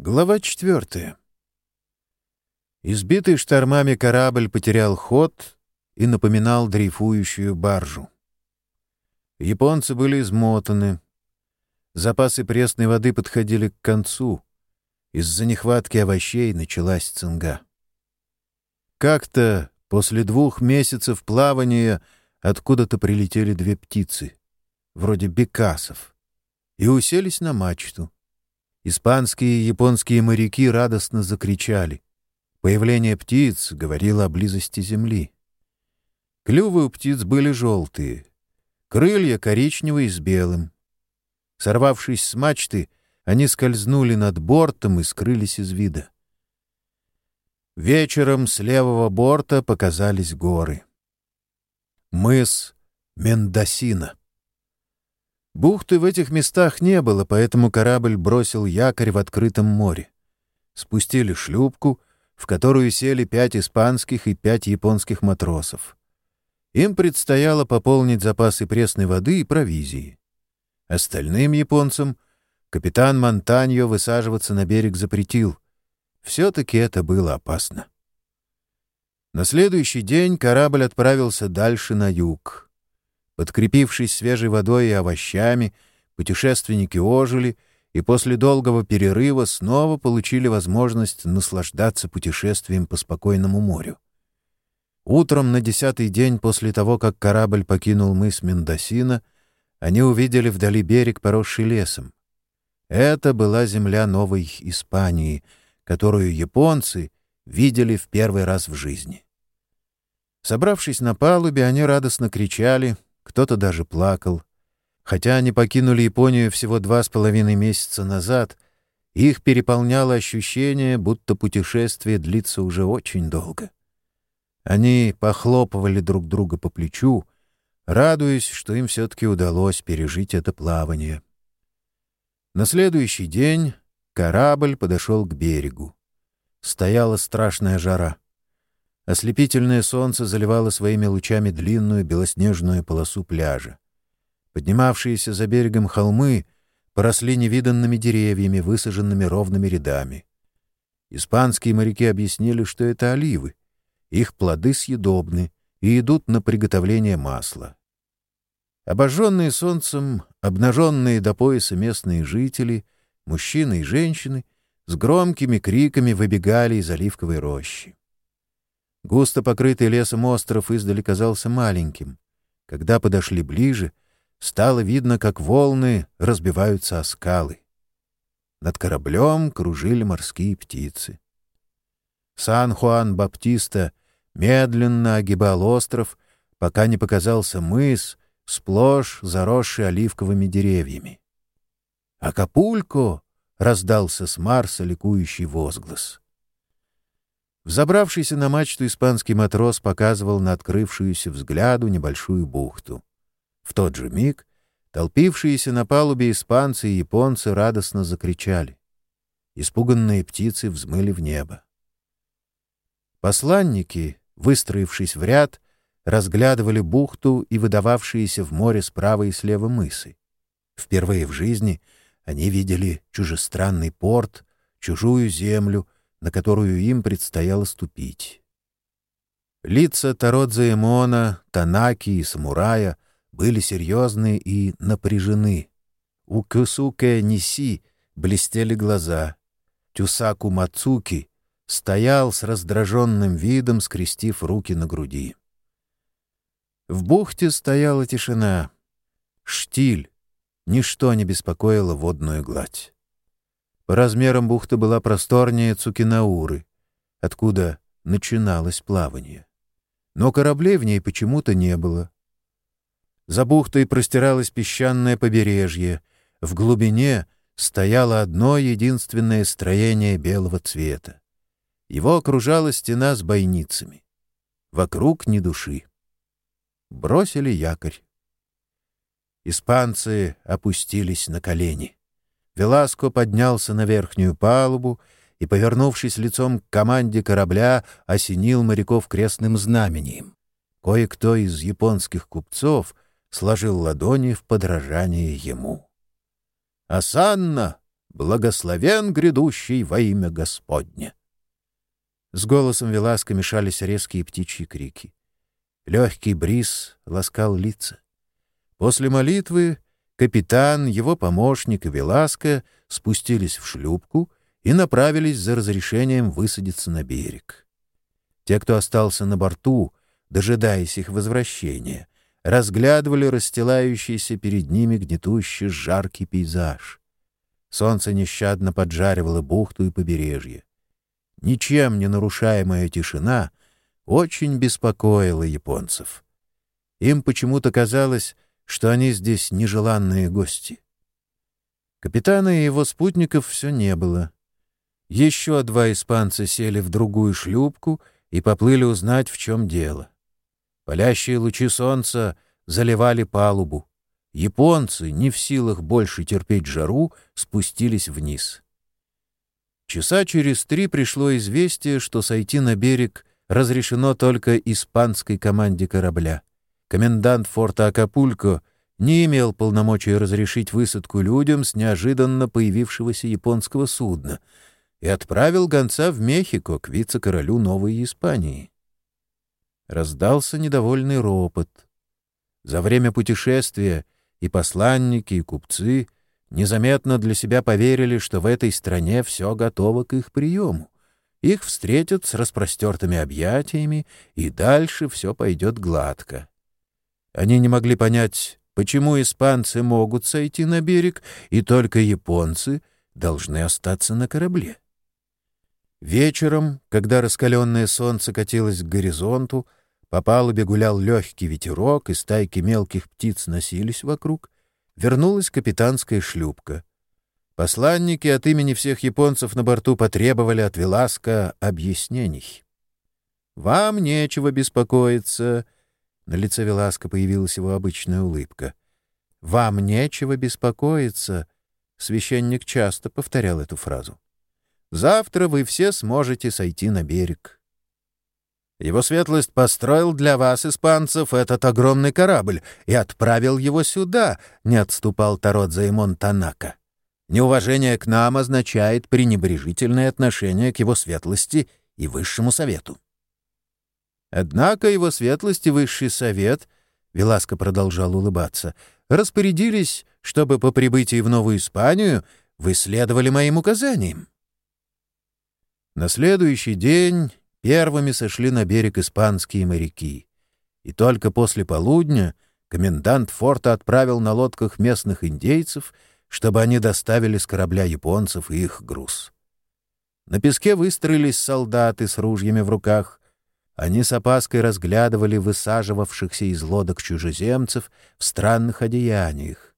Глава четвертая. Избитый штормами корабль потерял ход и напоминал дрейфующую баржу. Японцы были измотаны. Запасы пресной воды подходили к концу. Из-за нехватки овощей началась цинга. Как-то после двух месяцев плавания откуда-то прилетели две птицы, вроде бекасов, и уселись на мачту. Испанские и японские моряки радостно закричали. Появление птиц говорило о близости земли. Клювы у птиц были желтые, крылья коричневые с белым. Сорвавшись с мачты, они скользнули над бортом и скрылись из вида. Вечером с левого борта показались горы. Мыс Мендосина. Бухты в этих местах не было, поэтому корабль бросил якорь в открытом море. Спустили шлюпку, в которую сели пять испанских и пять японских матросов. Им предстояло пополнить запасы пресной воды и провизии. Остальным японцам капитан Монтаньо высаживаться на берег запретил. Все-таки это было опасно. На следующий день корабль отправился дальше на юг — Подкрепившись свежей водой и овощами, путешественники ожили и после долгого перерыва снова получили возможность наслаждаться путешествием по спокойному морю. Утром на десятый день после того, как корабль покинул мыс Мендосина, они увидели вдали берег, поросший лесом. Это была земля Новой Испании, которую японцы видели в первый раз в жизни. Собравшись на палубе, они радостно кричали — кто-то даже плакал. Хотя они покинули Японию всего два с половиной месяца назад, их переполняло ощущение, будто путешествие длится уже очень долго. Они похлопывали друг друга по плечу, радуясь, что им все-таки удалось пережить это плавание. На следующий день корабль подошел к берегу. Стояла страшная жара. Ослепительное солнце заливало своими лучами длинную белоснежную полосу пляжа. Поднимавшиеся за берегом холмы поросли невиданными деревьями, высаженными ровными рядами. Испанские моряки объяснили, что это оливы. Их плоды съедобны и идут на приготовление масла. Обожженные солнцем, обнаженные до пояса местные жители, мужчины и женщины, с громкими криками выбегали из оливковой рощи. Густо покрытый лесом остров издали казался маленьким. Когда подошли ближе, стало видно, как волны разбиваются о скалы. Над кораблем кружили морские птицы. Сан-Хуан-Баптиста медленно огибал остров, пока не показался мыс, сплошь заросший оливковыми деревьями. «Акапулько!» — раздался с Марса ликующий возглас. Взобравшийся на мачту испанский матрос показывал на открывшуюся взгляду небольшую бухту. В тот же миг толпившиеся на палубе испанцы и японцы радостно закричали. Испуганные птицы взмыли в небо. Посланники, выстроившись в ряд, разглядывали бухту и выдававшиеся в море справа и слева мысы. Впервые в жизни они видели чужестранный порт, чужую землю — на которую им предстояло ступить. Лица Тародзе Эмона, Танаки и Самурая были серьезны и напряжены. У Кюсуке Ниси блестели глаза. Тюсаку Мацуки стоял с раздраженным видом, скрестив руки на груди. В бухте стояла тишина. Штиль. Ничто не беспокоило водную гладь. По размерам бухта была просторнее Цукинауры, откуда начиналось плавание. Но кораблей в ней почему-то не было. За бухтой простиралось песчаное побережье. В глубине стояло одно единственное строение белого цвета. Его окружала стена с бойницами. Вокруг ни души. Бросили якорь. Испанцы опустились на колени. Веласко поднялся на верхнюю палубу и, повернувшись лицом к команде корабля, осенил моряков крестным знамением. Кое-кто из японских купцов сложил ладони в подражание ему. «Асанна! Благословен грядущий во имя Господне!» С голосом Веласка мешались резкие птичьи крики. Легкий бриз ласкал лица. После молитвы капитан, его помощник и Веласка спустились в шлюпку и направились за разрешением высадиться на берег. Те, кто остался на борту, дожидаясь их возвращения, разглядывали расстилающийся перед ними гнетущий жаркий пейзаж. Солнце нещадно поджаривало бухту и побережье. Ничем не нарушаемая тишина очень беспокоила японцев. Им почему-то казалось, что они здесь нежеланные гости. Капитана и его спутников все не было. Еще два испанца сели в другую шлюпку и поплыли узнать, в чем дело. Палящие лучи солнца заливали палубу. Японцы, не в силах больше терпеть жару, спустились вниз. Часа через три пришло известие, что сойти на берег разрешено только испанской команде корабля. Комендант форта Акапулько не имел полномочий разрешить высадку людям с неожиданно появившегося японского судна и отправил гонца в Мехико к вице-королю Новой Испании. Раздался недовольный ропот. За время путешествия и посланники, и купцы незаметно для себя поверили, что в этой стране все готово к их приему. Их встретят с распростертыми объятиями, и дальше все пойдет гладко. Они не могли понять, почему испанцы могут сойти на берег, и только японцы должны остаться на корабле. Вечером, когда раскаленное солнце катилось к горизонту, по палубе гулял легкий ветерок, и стайки мелких птиц носились вокруг, вернулась капитанская шлюпка. Посланники от имени всех японцев на борту потребовали от Веласка объяснений. «Вам нечего беспокоиться», — на лице Веласка появилась его обычная улыбка. «Вам нечего беспокоиться», — священник часто повторял эту фразу. «Завтра вы все сможете сойти на берег». Его светлость построил для вас, испанцев, этот огромный корабль и отправил его сюда, — не отступал Тарот Займон Танака. Неуважение к нам означает пренебрежительное отношение к его светлости и высшему совету. Однако его светлость и высший совет, — Веласко продолжал улыбаться, — распорядились, чтобы по прибытии в Новую Испанию вы следовали моим указаниям. На следующий день первыми сошли на берег испанские моряки, и только после полудня комендант форта отправил на лодках местных индейцев — чтобы они доставили с корабля японцев их груз. На песке выстроились солдаты с ружьями в руках. Они с опаской разглядывали высаживавшихся из лодок чужеземцев в странных одеяниях.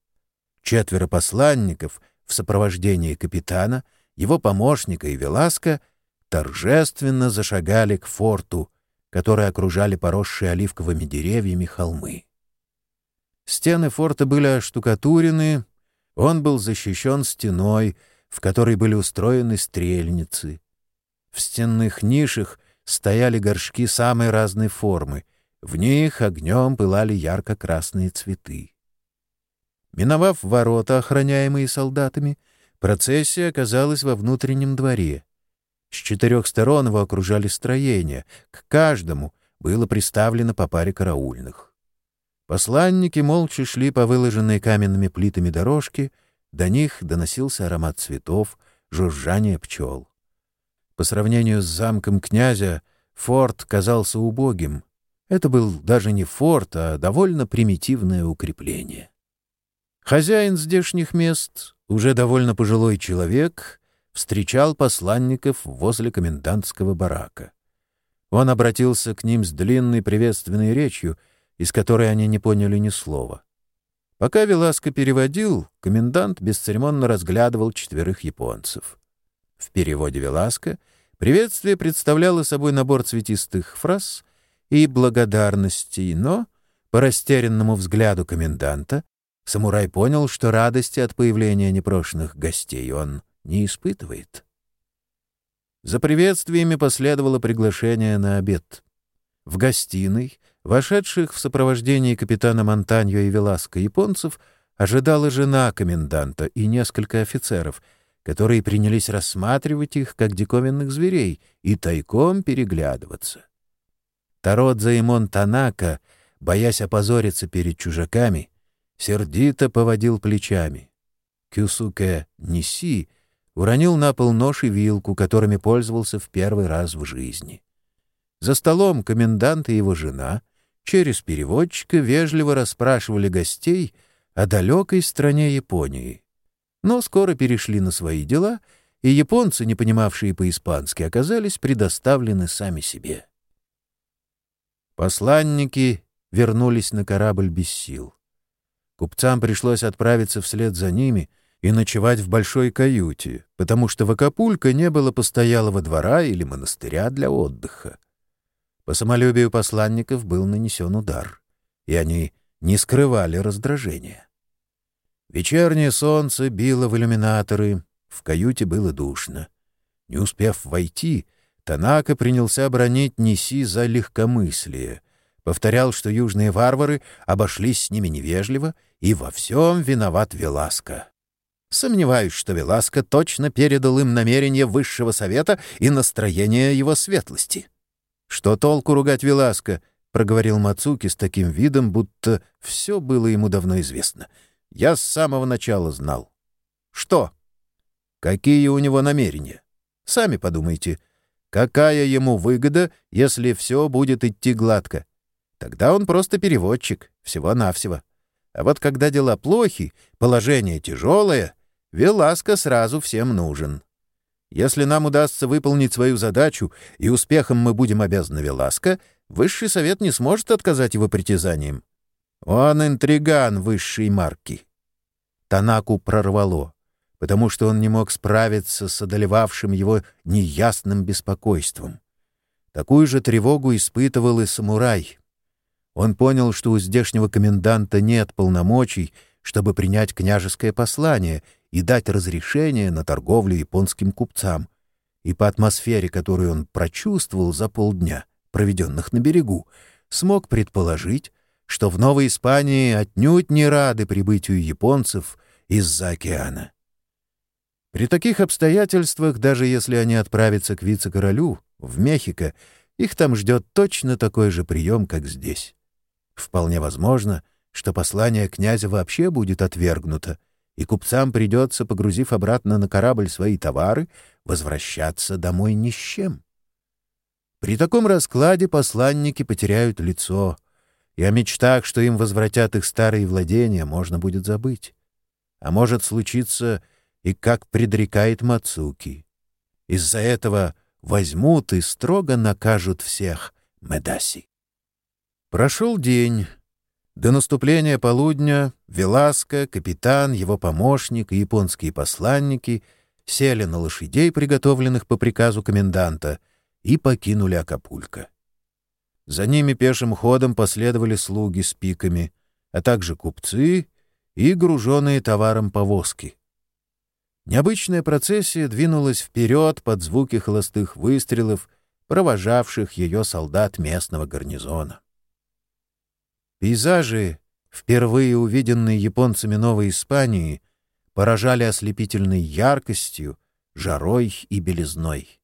Четверо посланников в сопровождении капитана, его помощника и Веласка торжественно зашагали к форту, который окружали поросшие оливковыми деревьями холмы. Стены форта были оштукатурены, он был защищен стеной, в которой были устроены стрельницы. В стенных нишах стояли горшки самой разной формы. В них огнем пылали ярко-красные цветы. Миновав ворота, охраняемые солдатами, процессия оказалась во внутреннем дворе. С четырех сторон его окружали строения, к каждому было приставлено по паре караульных. Посланники молча шли по выложенной каменными плитами дорожке, до них доносился аромат цветов, жужжание пчел. По сравнению с замком князя, форт казался убогим. Это был даже не форт, а довольно примитивное укрепление. Хозяин здешних мест, уже довольно пожилой человек, встречал посланников возле комендантского барака. Он обратился к ним с длинной приветственной речью — из которой они не поняли ни слова. Пока Веласко переводил, комендант бесцеремонно разглядывал четверых японцев. В переводе Веласко приветствие представляло собой набор цветистых фраз и благодарностей, но, по растерянному взгляду коменданта, самурай понял, что радости от появления непрошенных гостей он не испытывает. За приветствиями последовало приглашение на обед. В гостиной Вошедших в сопровождении капитана Монтаньо и Веласко японцев ожидала жена коменданта и несколько офицеров, которые принялись рассматривать их, как диковинных зверей, и тайком переглядываться. Тародза и Монтанака, боясь опозориться перед чужаками, сердито поводил плечами. Кюсуке Ниси уронил на пол нож и вилку, которыми пользовался в первый раз в жизни. За столом комендант и его жена через переводчика вежливо расспрашивали гостей о далекой стране Японии. Но скоро перешли на свои дела, и японцы, не понимавшие по-испански, оказались предоставлены сами себе. Посланники вернулись на корабль без сил. Купцам пришлось отправиться вслед за ними и ночевать в большой каюте, потому что в Акапулько не было постоялого двора или монастыря для отдыха. По самолюбию посланников был нанесен удар, и они не скрывали раздражения. Вечернее солнце било в иллюминаторы, в каюте было душно. Не успев войти, Танака принялся бронить Неси за легкомыслие, повторял, что южные варвары обошлись с ними невежливо, и во всем виноват Веласко. Сомневаюсь, что Веласко точно передал им намерения высшего совета и настроение его светлости. «Что толку ругать Веласко?» — проговорил Мацуки с таким видом, будто все было ему давно известно. «Я с самого начала знал». «Что?» «Какие у него намерения?» «Сами подумайте. Какая ему выгода, если все будет идти гладко? Тогда он просто переводчик, всего-навсего. А вот когда дела плохи, положение тяжелое, Веласко сразу всем нужен». Если нам удастся выполнить свою задачу, и успехом мы будем обязаны Веласко, Высший Совет не сможет отказать его притязаниям. Он интриган высшей марки. Танаку прорвало, потому что он не мог справиться с одолевавшим его неясным беспокойством. Такую же тревогу испытывал и самурай. Он понял, что у здешнего коменданта нет полномочий, чтобы принять княжеское послание — и дать разрешение на торговлю японским купцам. И по атмосфере, которую он прочувствовал за полдня, проведенных на берегу, смог предположить, что в Новой Испании отнюдь не рады прибытию японцев из-за океана. При таких обстоятельствах, даже если они отправятся к вице-королю, в Мехико, их там ждет точно такой же прием, как здесь. Вполне возможно, что послание князя вообще будет отвергнуто — и купцам придется, погрузив обратно на корабль свои товары, возвращаться домой ни с чем. При таком раскладе посланники потеряют лицо, и о мечтах, что им возвратят их старые владения, можно будет забыть. А может случиться и как предрекает Мацуки. Из-за этого возьмут и строго накажут всех Медаси. Прошел день. До наступления полудня Веласко, капитан, его помощник и японские посланники сели на лошадей, приготовленных по приказу коменданта, и покинули Акапулько. За ними пешим ходом последовали слуги с пиками, а также купцы и груженные товаром повозки. Необычная процессия двинулась вперед под звуки холостых выстрелов, провожавших ее солдат местного гарнизона. Пейзажи, впервые увиденные японцами Новой Испании, поражали ослепительной яркостью, жарой и белизной.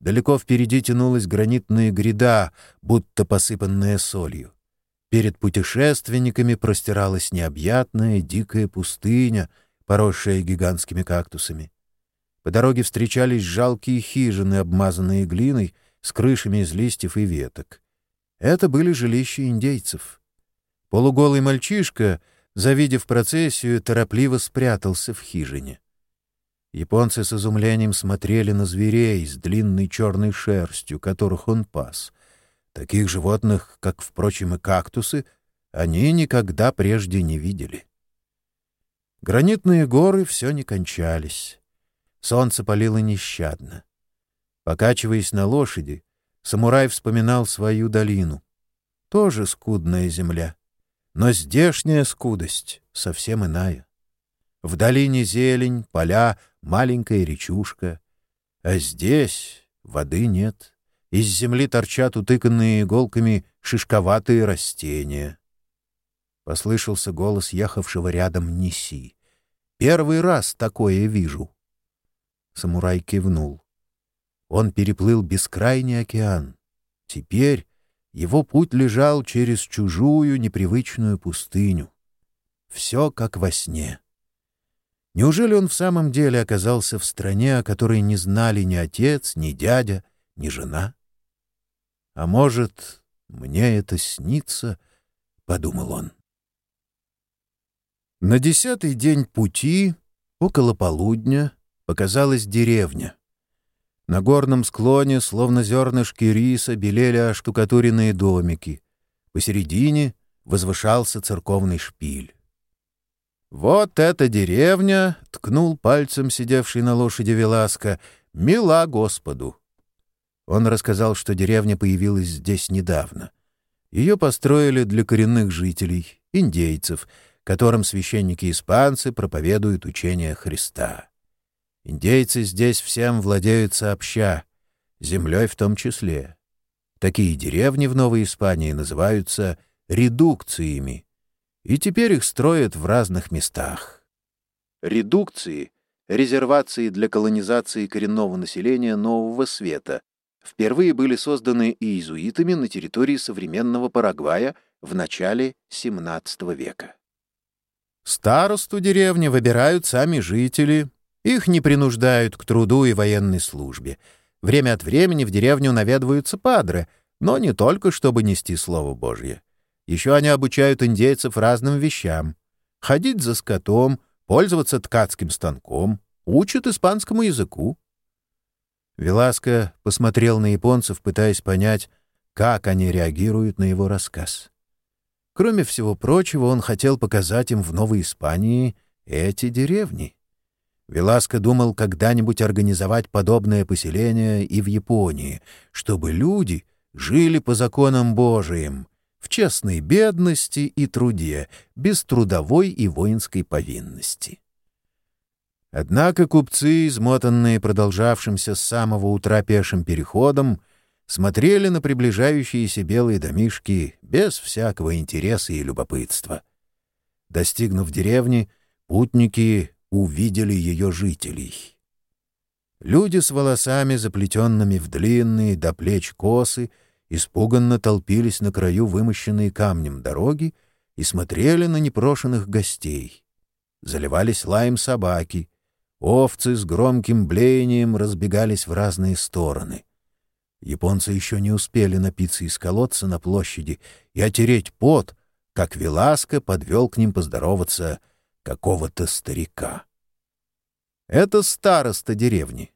Далеко впереди тянулась гранитная гряда, будто посыпанная солью. Перед путешественниками простиралась необъятная дикая пустыня, поросшая гигантскими кактусами. По дороге встречались жалкие хижины, обмазанные глиной, с крышами из листьев и веток. Это были жилища индейцев. Полуголый мальчишка, завидев процессию, торопливо спрятался в хижине. Японцы с изумлением смотрели на зверей с длинной черной шерстью, которых он пас. Таких животных, как, впрочем, и кактусы, они никогда прежде не видели. Гранитные горы все не кончались. Солнце палило нещадно. Покачиваясь на лошади, самурай вспоминал свою долину. Тоже скудная земля. Но здешняя скудость совсем иная. В долине зелень, поля, маленькая речушка. А здесь воды нет. Из земли торчат утыканные иголками шишковатые растения. Послышался голос ехавшего рядом Неси. «Первый раз такое вижу». Самурай кивнул. Он переплыл бескрайний океан. Теперь его путь лежал через чужую непривычную пустыню. Все как во сне. Неужели он в самом деле оказался в стране, о которой не знали ни отец, ни дядя, ни жена? А может, мне это снится, — подумал он. На десятый день пути, около полудня, показалась деревня. На горном склоне, словно зернышки риса, белели оштукатуренные домики. Посередине возвышался церковный шпиль. «Вот эта деревня!» — ткнул пальцем сидевший на лошади Веласка. «Мила Господу!» Он рассказал, что деревня появилась здесь недавно. Ее построили для коренных жителей, индейцев, которым священники-испанцы проповедуют учение Христа. Индейцы здесь всем владеют сообща, землей в том числе. Такие деревни в Новой Испании называются редукциями, и теперь их строят в разных местах. Редукции — резервации для колонизации коренного населения Нового Света — впервые были созданы иезуитами на территории современного Парагвая в начале XVII века. Старосту деревни выбирают сами жители, их не принуждают к труду и военной службе. Время от времени в деревню наведываются падры, но не только, чтобы нести Слово Божье. Еще они обучают индейцев разным вещам. Ходить за скотом, пользоваться ткацким станком, учат испанскому языку. Веласко посмотрел на японцев, пытаясь понять, как они реагируют на его рассказ. Кроме всего прочего, он хотел показать им в Новой Испании эти деревни. Веласко думал когда-нибудь организовать подобное поселение и в Японии, чтобы люди жили по законам Божиим, в честной бедности и труде, без трудовой и воинской повинности. Однако купцы, измотанные продолжавшимся с самого утра пешим переходом, смотрели на приближающиеся белые домишки без всякого интереса и любопытства. Достигнув деревни, путники увидели ее жителей. Люди с волосами, заплетенными в длинные до плеч косы, испуганно толпились на краю вымощенной камнем дороги и смотрели на непрошенных гостей. Заливались лаем собаки, овцы с громким блеянием разбегались в разные стороны. Японцы еще не успели напиться из колодца на площади и отереть пот, как Веласко подвел к ним поздороваться какого-то старика. Это староста деревни.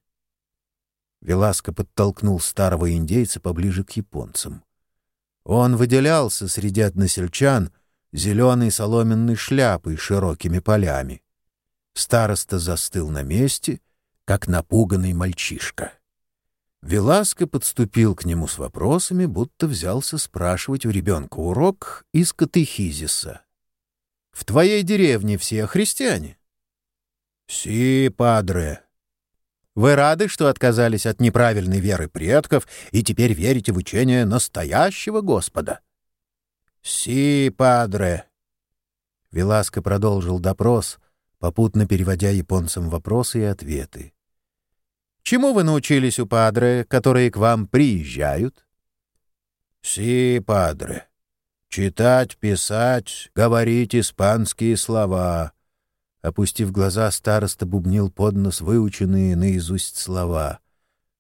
Веласко подтолкнул старого индейца поближе к японцам. Он выделялся среди односельчан зеленой соломенной шляпой с широкими полями. Староста застыл на месте, как напуганный мальчишка. Веласко подступил к нему с вопросами, будто взялся спрашивать у ребенка урок из катехизиса. В твоей деревне все христиане?» «Си, падре». «Вы рады, что отказались от неправильной веры предков и теперь верите в учение настоящего Господа?» «Си, падре». Веласко продолжил допрос, попутно переводя японцам вопросы и ответы. «Чему вы научились у падре, которые к вам приезжают?» «Си, падре». Читать, писать, говорить испанские слова. Опустив глаза, староста бубнил под нос выученные наизусть слова.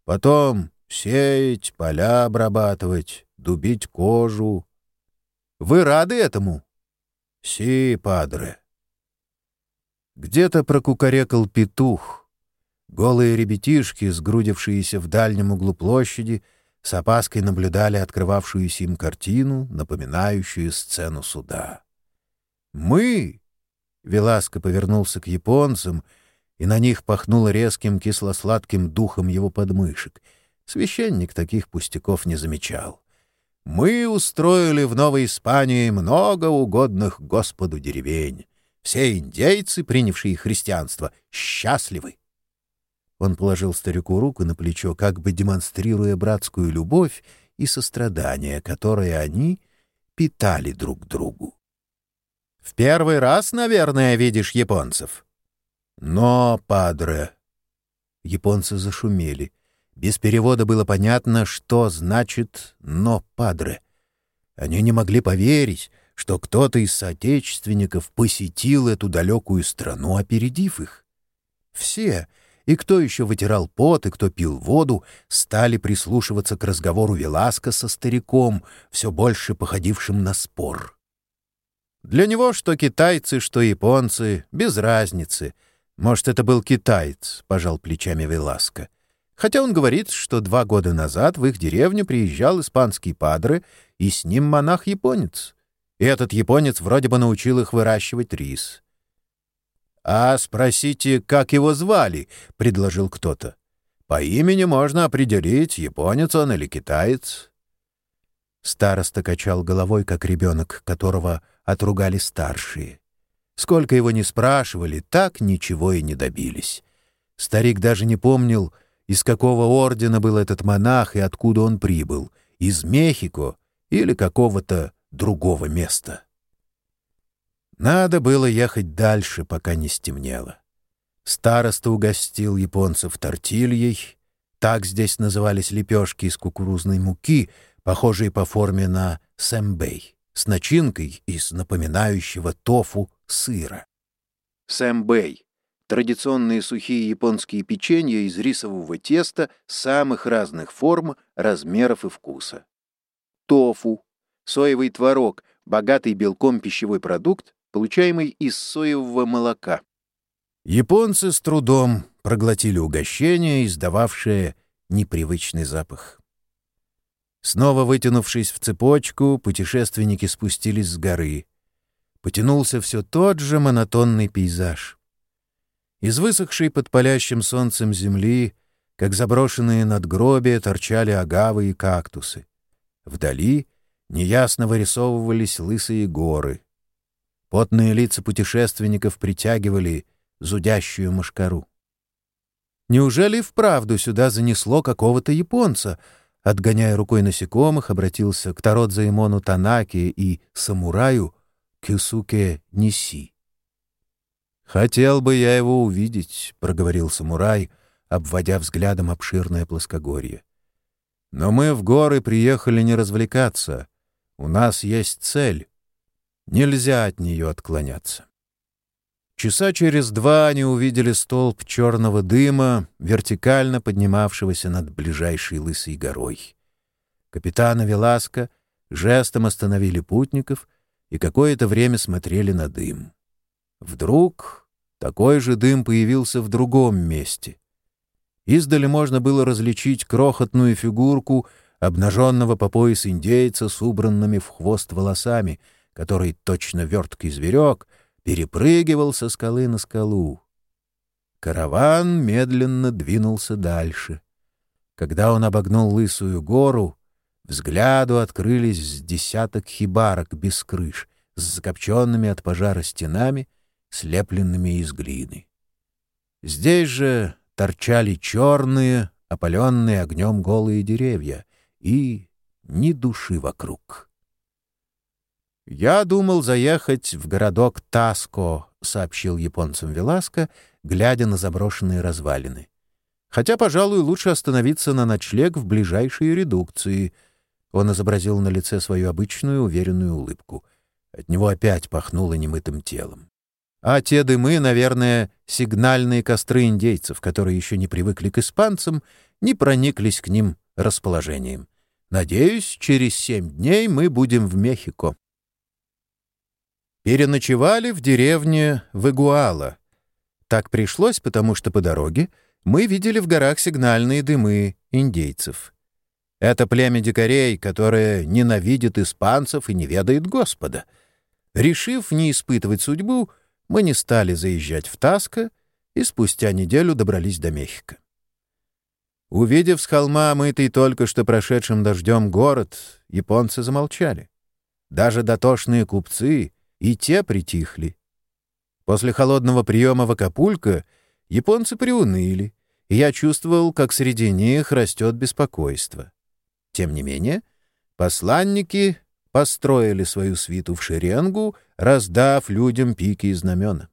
Потом сеять, поля обрабатывать, дубить кожу. Вы рады этому? Си, падре. Где-то прокукарекал петух. Голые ребятишки, сгрудившиеся в дальнем углу площади, — с опаской наблюдали открывавшуюся им картину, напоминающую сцену суда. «Мы!» — Веласко повернулся к японцам, и на них пахнуло резким кисло-сладким духом его подмышек. Священник таких пустяков не замечал. «Мы устроили в Новой Испании много угодных Господу деревень. Все индейцы, принявшие христианство, счастливы. Он положил старику руку на плечо, как бы демонстрируя братскую любовь и сострадание, которое они питали друг другу. «В первый раз, наверное, видишь японцев?» «Но, падре...» Японцы зашумели. Без перевода было понятно, что значит «но падре». Они не могли поверить, что кто-то из соотечественников посетил эту далекую страну, опередив их. Все, и кто еще вытирал пот, и кто пил воду, стали прислушиваться к разговору Веласка со стариком, все больше походившим на спор. Для него что китайцы, что японцы, без разницы. Может, это был китаец, — пожал плечами Веласка. Хотя он говорит, что два года назад в их деревню приезжал испанский падре, и с ним монах-японец. И этот японец вроде бы научил их выращивать рис. «А спросите, как его звали?» — предложил кто-то. «По имени можно определить, японец он или китаец». Староста качал головой, как ребенок, которого отругали старшие. Сколько его не спрашивали, так ничего и не добились. Старик даже не помнил, из какого ордена был этот монах и откуда он прибыл, из Мехико или какого-то другого места. Надо было ехать дальше, пока не стемнело. Староста угостил японцев тортильей, так здесь назывались лепешки из кукурузной муки, похожие по форме на сэмбэй, с начинкой из напоминающего тофу сыра. Сэмбэй — традиционные сухие японские печенья из рисового теста самых разных форм, размеров и вкуса. Тофу — соевый творог, богатый белком пищевой продукт, получаемый из соевого молока. Японцы с трудом проглотили угощение, издававшее непривычный запах. Снова вытянувшись в цепочку, путешественники спустились с горы. Потянулся все тот же монотонный пейзаж. Из высохшей под палящим солнцем земли, как заброшенные надгробия, торчали агавы и кактусы. Вдали неясно вырисовывались лысые горы. Потные лица путешественников притягивали зудящую мошкару. Неужели вправду сюда занесло какого-то японца? Отгоняя рукой насекомых, обратился к Тародзаимону Танаке и самураю Кюсуке Ниси. «Хотел бы я его увидеть», — проговорил самурай, обводя взглядом обширное плоскогорье. «Но мы в горы приехали не развлекаться. У нас есть цель. Нельзя от нее отклоняться. Часа через два они увидели столб черного дыма, вертикально поднимавшегося над ближайшей лысой горой. Капитана Веласка жестом остановили путников и какое-то время смотрели на дым. Вдруг такой же дым появился в другом месте. Издали можно было различить крохотную фигурку обнаженного по пояс индейца с убранными в хвост волосами — который, точно верткий зверек, перепрыгивал со скалы на скалу. Караван медленно двинулся дальше. Когда он обогнул лысую гору, взгляду открылись с десяток хибарок без крыш, с закопченными от пожара стенами, слепленными из глины. Здесь же торчали черные, опаленные огнем голые деревья, и ни души вокруг. «Я думал заехать в городок Таско», — сообщил японцам Веласко, глядя на заброшенные развалины. «Хотя, пожалуй, лучше остановиться на ночлег в ближайшей редукции». Он изобразил на лице свою обычную уверенную улыбку. От него опять пахнуло немытым телом. А те дымы, наверное, сигнальные костры индейцев, которые еще не привыкли к испанцам, не прониклись к ним расположением. Надеюсь, через семь дней мы будем в Мехико. Переночевали в деревне Вегуала. Так пришлось, потому что по дороге мы видели в горах сигнальные дымы индейцев. Это племя дикарей, которое ненавидит испанцев и не ведает Господа. Решив не испытывать судьбу, мы не стали заезжать в Таско и спустя неделю добрались до Мехико. Увидев с холма мытый только что прошедшим дождем город, японцы замолчали. Даже дотошные купцы — и те притихли. После холодного приема в Акапулько японцы приуныли, и я чувствовал, как среди них растет беспокойство. Тем не менее, посланники построили свою свиту в шеренгу, раздав людям пики и знамена.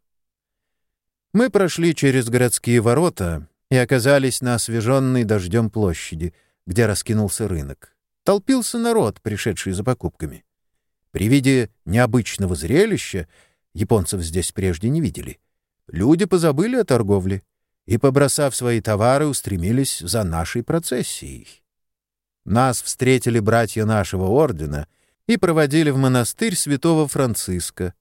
Мы прошли через городские ворота, и оказались на освеженной дождем площади, где раскинулся рынок. Толпился народ, пришедший за покупками. При виде необычного зрелища японцев здесь прежде не видели. Люди позабыли о торговле и, побросав свои товары, устремились за нашей процессией. Нас встретили братья нашего ордена и проводили в монастырь святого Франциска.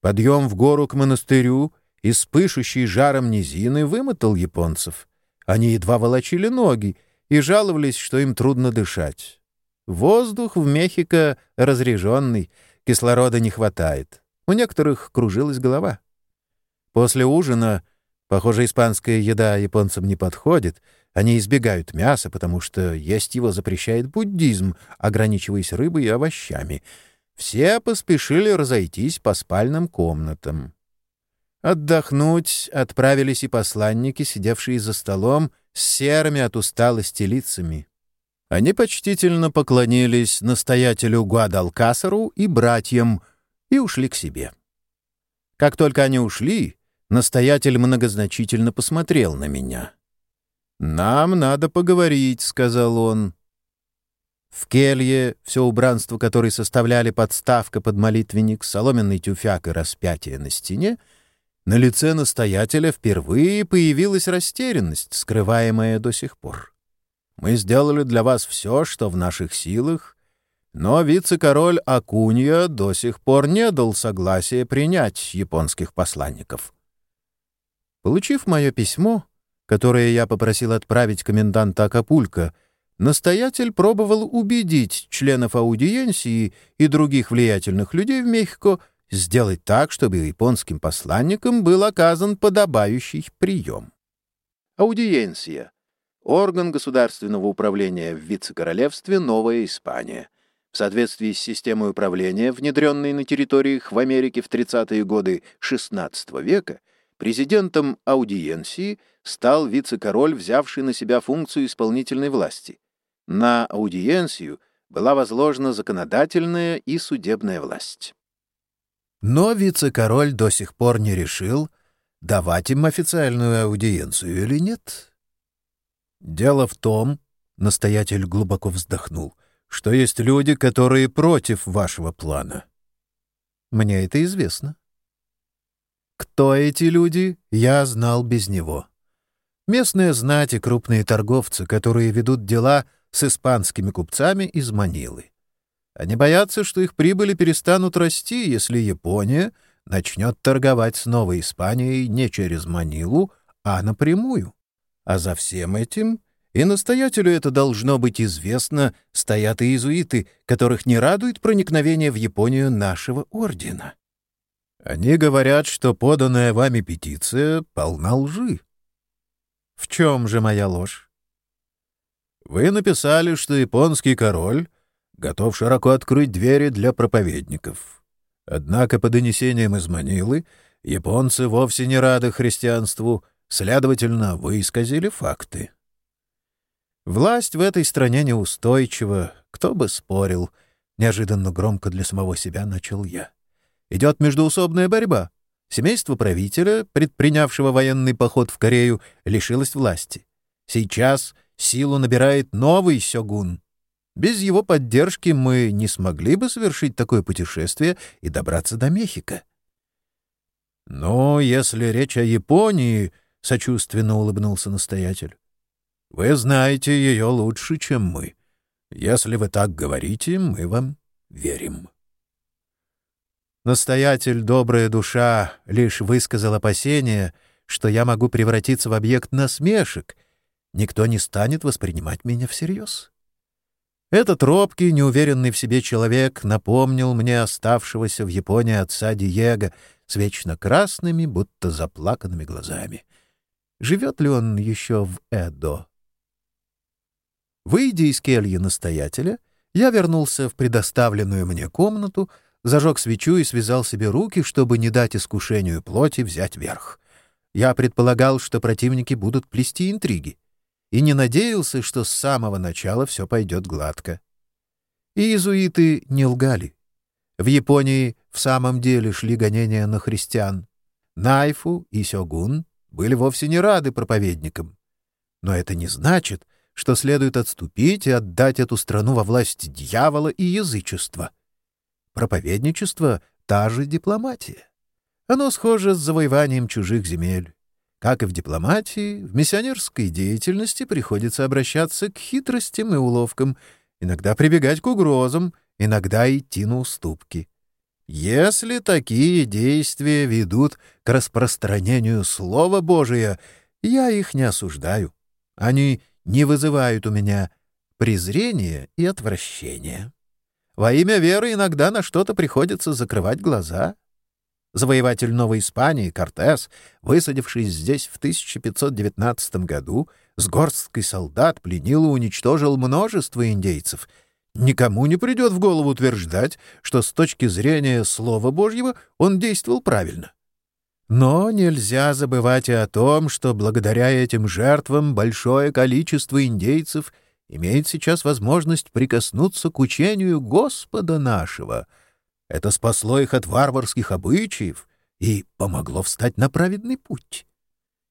Подъем в гору к монастырю из пышущей жаром низины вымотал японцев. Они едва волочили ноги и жаловались, что им трудно дышать. Воздух в Мехико разреженный, кислорода не хватает. У некоторых кружилась голова. После ужина, похоже, испанская еда японцам не подходит, они избегают мяса, потому что есть его запрещает буддизм, ограничиваясь рыбой и овощами. Все поспешили разойтись по спальным комнатам. Отдохнуть отправились и посланники, сидевшие за столом с серыми от усталости лицами. Они почтительно поклонились настоятелю Гуадалкасару и братьям и ушли к себе. Как только они ушли, настоятель многозначительно посмотрел на меня. «Нам надо поговорить», — сказал он. В келье все убранство, которое составляли подставка под молитвенник, соломенный тюфяк и распятие на стене, на лице настоятеля впервые появилась растерянность, скрываемая до сих пор. Мы сделали для вас все, что в наших силах, но вице-король Акунья до сих пор не дал согласия принять японских посланников. Получив мое письмо, которое я попросил отправить коменданта Акапулько, настоятель пробовал убедить членов аудиенции и других влиятельных людей в Мехико сделать так, чтобы японским посланникам был оказан подобающий прием. Аудиенция орган государственного управления в вице-королевстве Новая Испания. В соответствии с системой управления, внедренной на территориях в Америке в 30-е годы XVI века, президентом аудиенции стал вице-король, взявший на себя функцию исполнительной власти. На аудиенцию была возложена законодательная и судебная власть. Но вице-король до сих пор не решил, давать им официальную аудиенцию или нет. «Дело в том, — настоятель глубоко вздохнул, — что есть люди, которые против вашего плана. Мне это известно. Кто эти люди, я знал без него. Местные знать и крупные торговцы, которые ведут дела с испанскими купцами из Манилы. Они боятся, что их прибыли перестанут расти, если Япония начнет торговать с Новой Испанией не через Манилу, а напрямую. А за всем этим, и настоятелю это должно быть известно, стоят и иезуиты, которых не радует проникновение в Японию нашего ордена. Они говорят, что поданная вами петиция полна лжи. В чем же моя ложь? Вы написали, что японский король готов широко открыть двери для проповедников. Однако по донесениям из Манилы японцы вовсе не рады христианству — Следовательно, вы исказили факты. Власть в этой стране неустойчива, кто бы спорил. Неожиданно громко для самого себя начал я. Идет междуусобная борьба. Семейство правителя, предпринявшего военный поход в Корею, лишилось власти. Сейчас силу набирает новый сёгун. Без его поддержки мы не смогли бы совершить такое путешествие и добраться до Мехико. Но если речь о Японии, — сочувственно улыбнулся настоятель. «Вы знаете ее лучше, чем мы. Если вы так говорите, мы вам верим». Настоятель, добрая душа, лишь высказал опасение, что я могу превратиться в объект насмешек. Никто не станет воспринимать меня всерьез. Этот робкий, неуверенный в себе человек напомнил мне оставшегося в Японии отца Диего с вечно красными, будто заплаканными глазами. Живет ли он еще в Эдо? Выйдя из кельи настоятеля, я вернулся в предоставленную мне комнату, зажег свечу и связал себе руки, чтобы не дать искушению плоти взять верх. Я предполагал, что противники будут плести интриги, и не надеялся, что с самого начала все пойдет гладко. Иезуиты не лгали. В Японии в самом деле шли гонения на христиан. Найфу и Сёгун были вовсе не рады проповедникам. Но это не значит, что следует отступить и отдать эту страну во власть дьявола и язычества. Проповедничество — та же дипломатия. Оно схоже с завоеванием чужих земель. Как и в дипломатии, в миссионерской деятельности приходится обращаться к хитростям и уловкам, иногда прибегать к угрозам, иногда идти на уступки. Если такие действия ведут к распространению Слова Божия, я их не осуждаю. Они не вызывают у меня презрения и отвращения. Во имя веры иногда на что-то приходится закрывать глаза. Завоеватель Новой Испании Кортес, высадившись здесь в 1519 году, с горсткой солдат пленил и уничтожил множество индейцев. Никому не придет в голову утверждать, что с точки зрения Слова Божьего он действовал правильно. Но нельзя забывать и о том, что благодаря этим жертвам большое количество индейцев имеет сейчас возможность прикоснуться к учению Господа нашего. Это спасло их от варварских обычаев и помогло встать на праведный путь.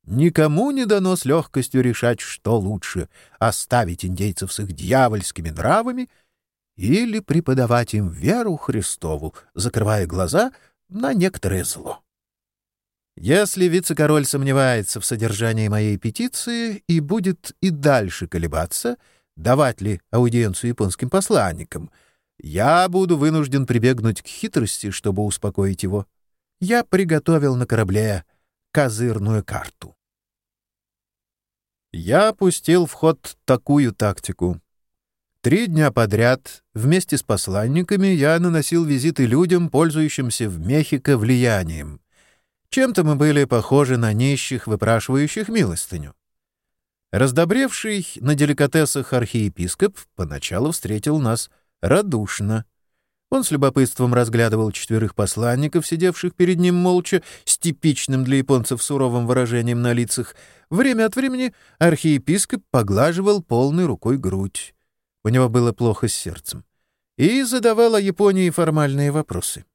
Никому не дано с легкостью решать, что лучше — оставить индейцев с их дьявольскими нравами или преподавать им веру Христову, закрывая глаза на некоторое зло. Если вице-король сомневается в содержании моей петиции и будет и дальше колебаться, давать ли аудиенцию японским посланникам, я буду вынужден прибегнуть к хитрости, чтобы успокоить его. Я приготовил на корабле козырную карту. Я пустил в ход такую тактику. Три дня подряд вместе с посланниками я наносил визиты людям, пользующимся в Мехико влиянием — чем-то мы были похожи на нищих, выпрашивающих милостыню. Раздобревший на деликатесах архиепископ поначалу встретил нас радушно. Он с любопытством разглядывал четверых посланников, сидевших перед ним молча, с типичным для японцев суровым выражением на лицах. Время от времени архиепископ поглаживал полной рукой грудь. У него было плохо с сердцем. И задавал о Японии формальные вопросы.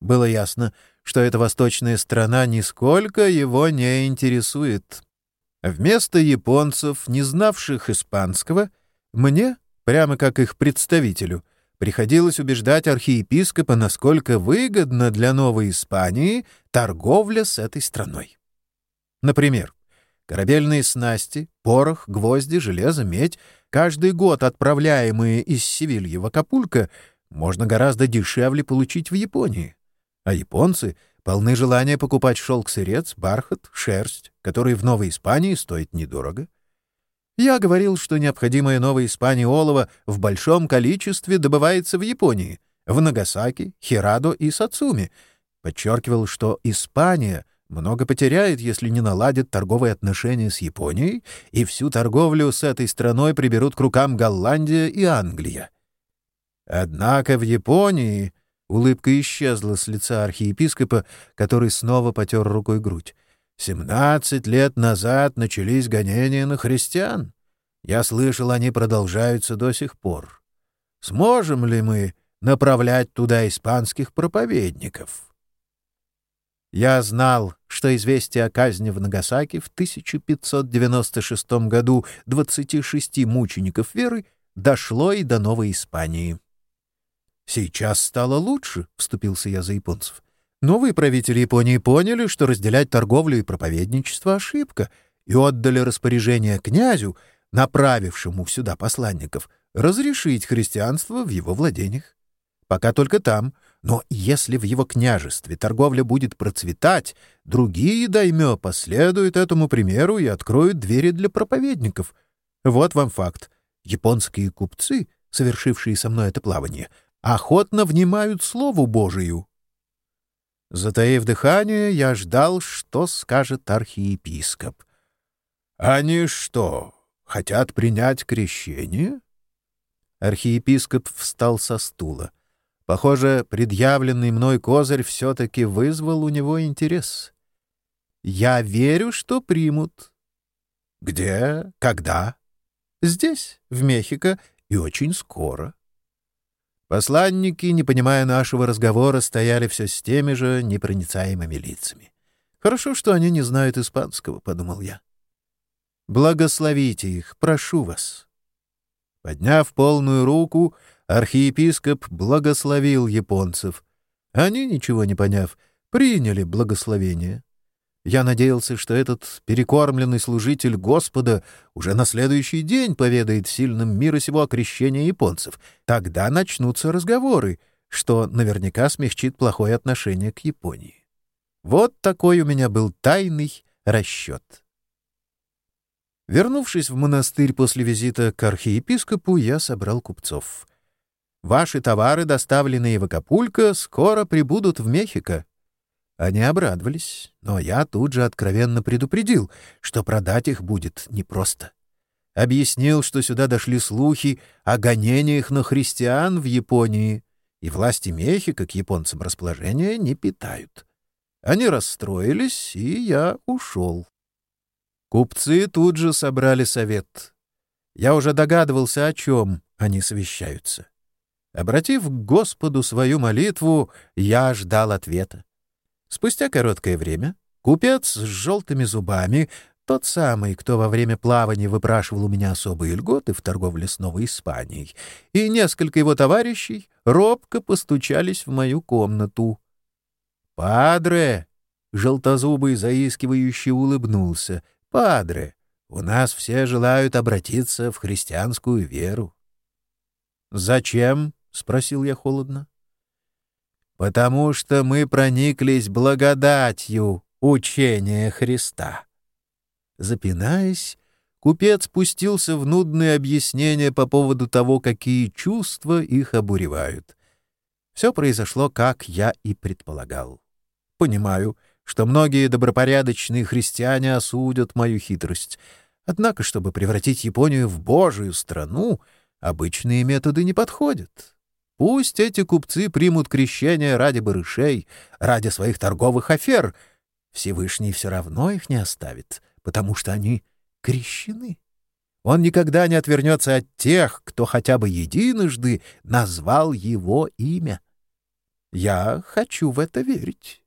Было ясно, что эта восточная страна нисколько его не интересует. Вместо японцев, не знавших испанского, мне, прямо как их представителю, приходилось убеждать архиепископа, насколько выгодна для Новой Испании торговля с этой страной. Например, корабельные снасти, порох, гвозди, железо, медь, каждый год отправляемые из Севильи в Акапулько, можно гораздо дешевле получить в Японии. А японцы полны желания покупать шелк-сырец, бархат, шерсть, который в Новой Испании стоит недорого. Я говорил, что необходимое Новой Испании олово в большом количестве добывается в Японии, в Нагасаки, Хирадо и Сацуми. Подчеркивал, что Испания много потеряет, если не наладит торговые отношения с Японией, и всю торговлю с этой страной приберут к рукам Голландия и Англия. Однако в Японии Улыбка исчезла с лица архиепископа, который снова потер рукой грудь. «Семнадцать лет назад начались гонения на христиан. Я слышал, они продолжаются до сих пор. Сможем ли мы направлять туда испанских проповедников?» Я знал, что известие о казни в Нагасаки в 1596 году 26 мучеников веры дошло и до Новой Испании. «Сейчас стало лучше», — вступился я за японцев. «Новые правители Японии поняли, что разделять торговлю и проповедничество — ошибка, и отдали распоряжение князю, направившему сюда посланников, разрешить христианство в его владениях. Пока только там, но если в его княжестве торговля будет процветать, другие даймё последуют этому примеру и откроют двери для проповедников. Вот вам факт. Японские купцы, совершившие со мной это плавание, охотно внимают Слову Божию. Затаив дыхание, я ждал, что скажет архиепископ. «Они что, хотят принять крещение?» Архиепископ встал со стула. Похоже, предъявленный мной козырь все-таки вызвал у него интерес. «Я верю, что примут». «Где? Когда?» «Здесь, в Мехико, и очень скоро». Посланники, не понимая нашего разговора, стояли все с теми же непроницаемыми лицами. «Хорошо, что они не знают испанского», — подумал я. Благословите их, прошу вас». Подняв полную руку, архиепископ благословил японцев. Они, ничего не поняв, приняли благословение. Я надеялся, что этот перекормленный служитель Господа уже на следующий день поведает сильным мира сего о крещении японцев. Тогда начнутся разговоры, что наверняка смягчит плохое отношение к Японии. Вот такой у меня был тайный расчет. Вернувшись в монастырь после визита к архиепископу, я собрал купцов. «Ваши товары, доставленные в Акапулько, скоро прибудут в Мехико». Они обрадовались, но я тут же откровенно предупредил, что продать их будет непросто. Объяснил, что сюда дошли слухи о гонениях на христиан в Японии, и власти Мехико к японцам расположения не питают. Они расстроились, и я ушел. Купцы тут же собрали совет. Я уже догадывался, о чем они совещаются. Обратив к Господу свою молитву, я ждал ответа. Спустя короткое время купец с желтыми зубами, тот самый, кто во время плавания выпрашивал у меня особые льготы в торговле с Новой Испанией, и несколько его товарищей робко постучались в мою комнату. «Падре!» — желтозубый заискивающий улыбнулся. «Падре, у нас все желают обратиться в христианскую веру». «Зачем?» — спросил я холодно. «Потому что мы прониклись благодатью учения Христа». Запинаясь, купец спустился в нудные объяснения по поводу того, какие чувства их обуревают. Все произошло, как я и предполагал. Понимаю — что многие добропорядочные христиане осудят мою хитрость. Однако, чтобы превратить Японию в божию страну, обычные методы не подходят. Пусть эти купцы примут крещение ради барышей, ради своих торговых афер. Всевышний все равно их не оставит, потому что они крещены. Он никогда не отвернется от тех, кто хотя бы единожды назвал его имя. Я хочу в это верить.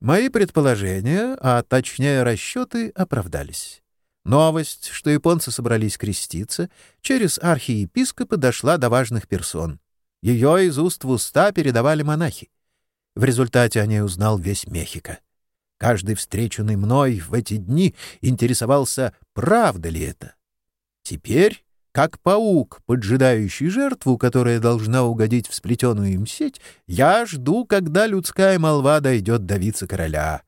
Мои предположения, а точнее расчеты, оправдались. Новость, что японцы собрались креститься, через архиепископа дошла до важных персон. Ее из уст в уста передавали монахи. В результате о ней узнал весь Мехико. Каждый встреченный мной в эти дни интересовался, правда ли это. Теперь как паук, поджидающий жертву, которая должна угодить в сплетенную им сеть, я жду, когда людская молва дойдет до вице-короля.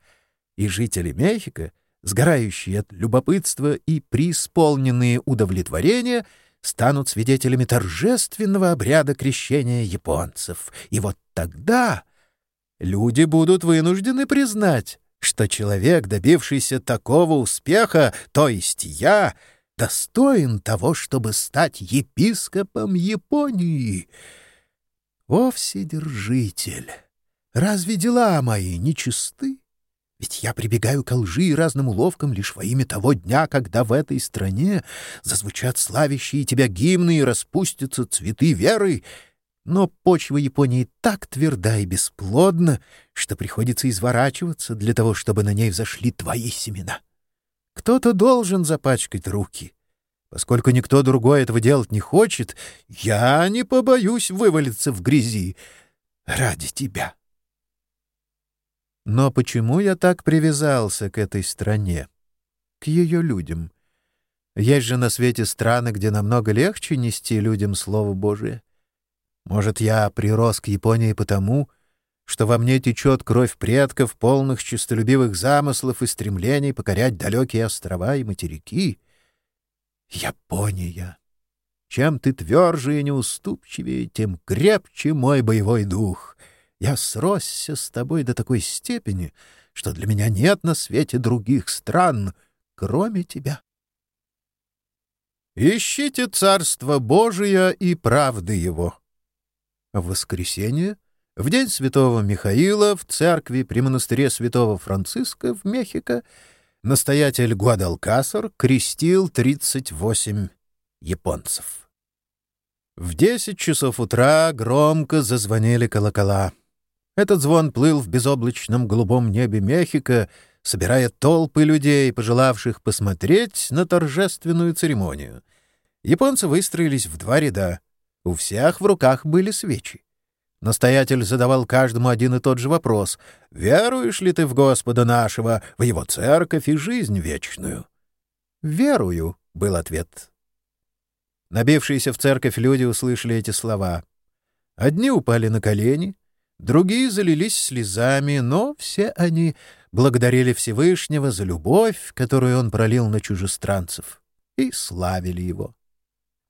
И жители Мехико, сгорающие от любопытства и преисполненные удовлетворения, станут свидетелями торжественного обряда крещения японцев. И вот тогда люди будут вынуждены признать, что человек, добившийся такого успеха, то есть я — достоин того, чтобы стать епископом Японии. О, Вседержитель! Разве дела мои нечисты? Ведь я прибегаю к лжи и разным уловкам лишь во имя того дня, когда в этой стране зазвучат славящие тебя гимны и распустятся цветы веры. Но почва Японии так тверда и бесплодна, что приходится изворачиваться для того, чтобы на ней взошли твои семена. Кто-то должен запачкать руки. Поскольку никто другой этого делать не хочет, я не побоюсь вывалиться в грязи ради тебя. Но почему я так привязался к этой стране, к ее людям? Есть же на свете страны, где намного легче нести людям Слово Божие. Может, я прирос к Японии потому, что во мне течет кровь предков, полных честолюбивых замыслов и стремлений покорять далекие острова и материки. Япония! Чем ты тверже и неуступчивее, тем крепче мой боевой дух. Я сросся с тобой до такой степени, что для меня нет на свете других стран, кроме тебя. Ищите Царство Божие и правды Его. В воскресенье — в день святого Михаила в церкви при монастыре святого Франциска в Мехико настоятель Гуадалкасар крестил 38 японцев. В 10 часов утра громко зазвонили колокола. Этот звон плыл в безоблачном голубом небе Мехико, собирая толпы людей, пожелавших посмотреть на торжественную церемонию. Японцы выстроились в два ряда. У всех в руках были свечи. Настоятель задавал каждому один и тот же вопрос. «Веруешь ли ты в Господа нашего, в Его церковь и жизнь вечную?» «Верую», — был ответ. Набившиеся в церковь люди услышали эти слова. Одни упали на колени, другие залились слезами, но все они благодарили Всевышнего за любовь, которую он пролил на чужестранцев, и славили его.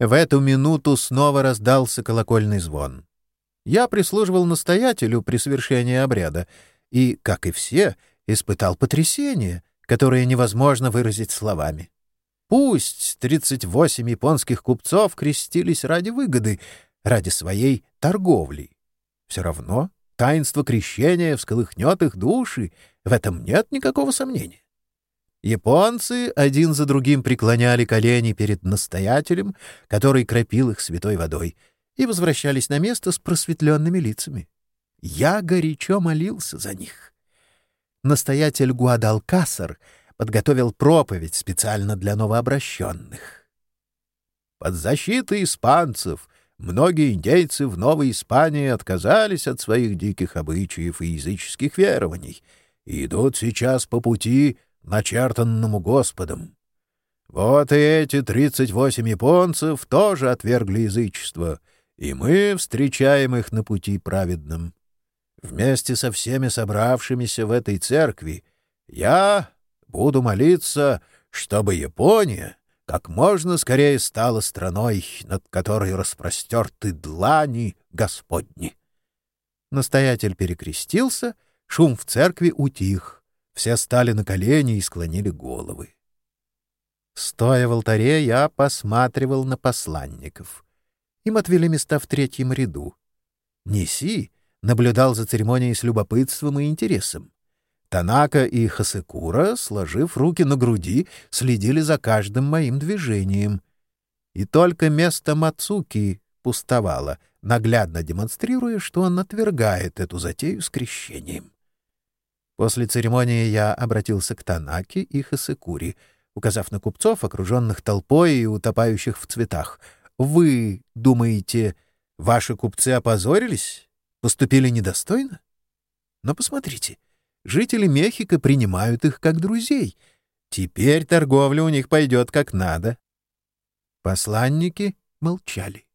В эту минуту снова раздался колокольный звон. Я прислуживал настоятелю при совершении обряда и, как и все, испытал потрясение, которое невозможно выразить словами. Пусть 38 японских купцов крестились ради выгоды, ради своей торговли. Все равно таинство крещения всколыхнет их души, в этом нет никакого сомнения. Японцы один за другим преклоняли колени перед настоятелем, который кропил их святой водой, и возвращались на место с просветленными лицами. Я горячо молился за них. Настоятель Гуадалкасар — подготовил проповедь специально для новообращенных. Под защитой испанцев многие индейцы в Новой Испании отказались от своих диких обычаев и языческих верований и идут сейчас по пути, начертанному Господом. Вот и эти тридцать восемь японцев тоже отвергли язычество, и мы встречаем их на пути праведном. Вместе со всеми собравшимися в этой церкви я, Буду молиться, чтобы Япония как можно скорее стала страной, над которой распростерты длани Господни. Настоятель перекрестился, шум в церкви утих, все стали на колени и склонили головы. Стоя в алтаре, я посматривал на посланников. Им отвели места в третьем ряду. Неси наблюдал за церемонией с любопытством и интересом. Танака и Хасекура, сложив руки на груди, следили за каждым моим движением. И только место Мацуки пустовало, наглядно демонстрируя, что он отвергает эту затею с крещением. После церемонии я обратился к Танаке и Хасекури, указав на купцов, окруженных толпой и утопающих в цветах. «Вы думаете, ваши купцы опозорились? Поступили недостойно? Но посмотрите» Жители Мехико принимают их как друзей. Теперь торговля у них пойдет как надо. Посланники молчали.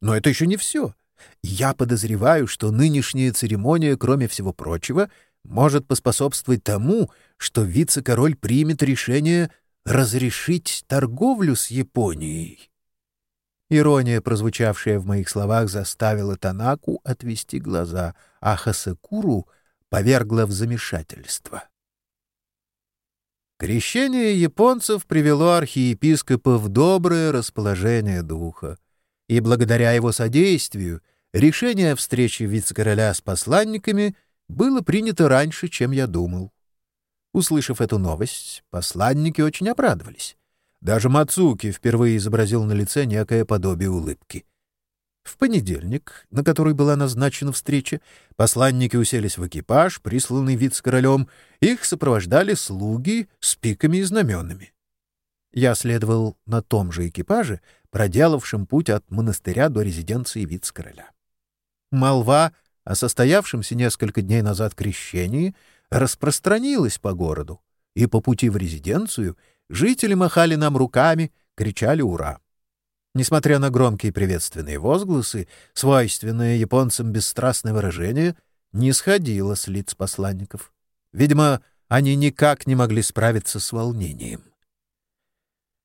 Но это еще не все. Я подозреваю, что нынешняя церемония, кроме всего прочего, может поспособствовать тому, что вице-король примет решение разрешить торговлю с Японией. Ирония, прозвучавшая в моих словах, заставила Танаку отвести глаза, а Хасекуру — повергло в замешательство. Крещение японцев привело архиепископа в доброе расположение духа, и благодаря его содействию решение о встрече вице-короля с посланниками было принято раньше, чем я думал. Услышав эту новость, посланники очень обрадовались. Даже Мацуки впервые изобразил на лице некое подобие улыбки. В понедельник, на который была назначена встреча, посланники уселись в экипаж, присланный вице-королем, их сопровождали слуги с пиками и знаменами. Я следовал на том же экипаже, проделавшем путь от монастыря до резиденции вице-короля. Молва о состоявшемся несколько дней назад крещении распространилась по городу, и по пути в резиденцию жители махали нам руками, кричали «Ура!». Несмотря на громкие приветственные возгласы, свойственное японцам бесстрастное выражение не сходило с лиц посланников. Видимо, они никак не могли справиться с волнением.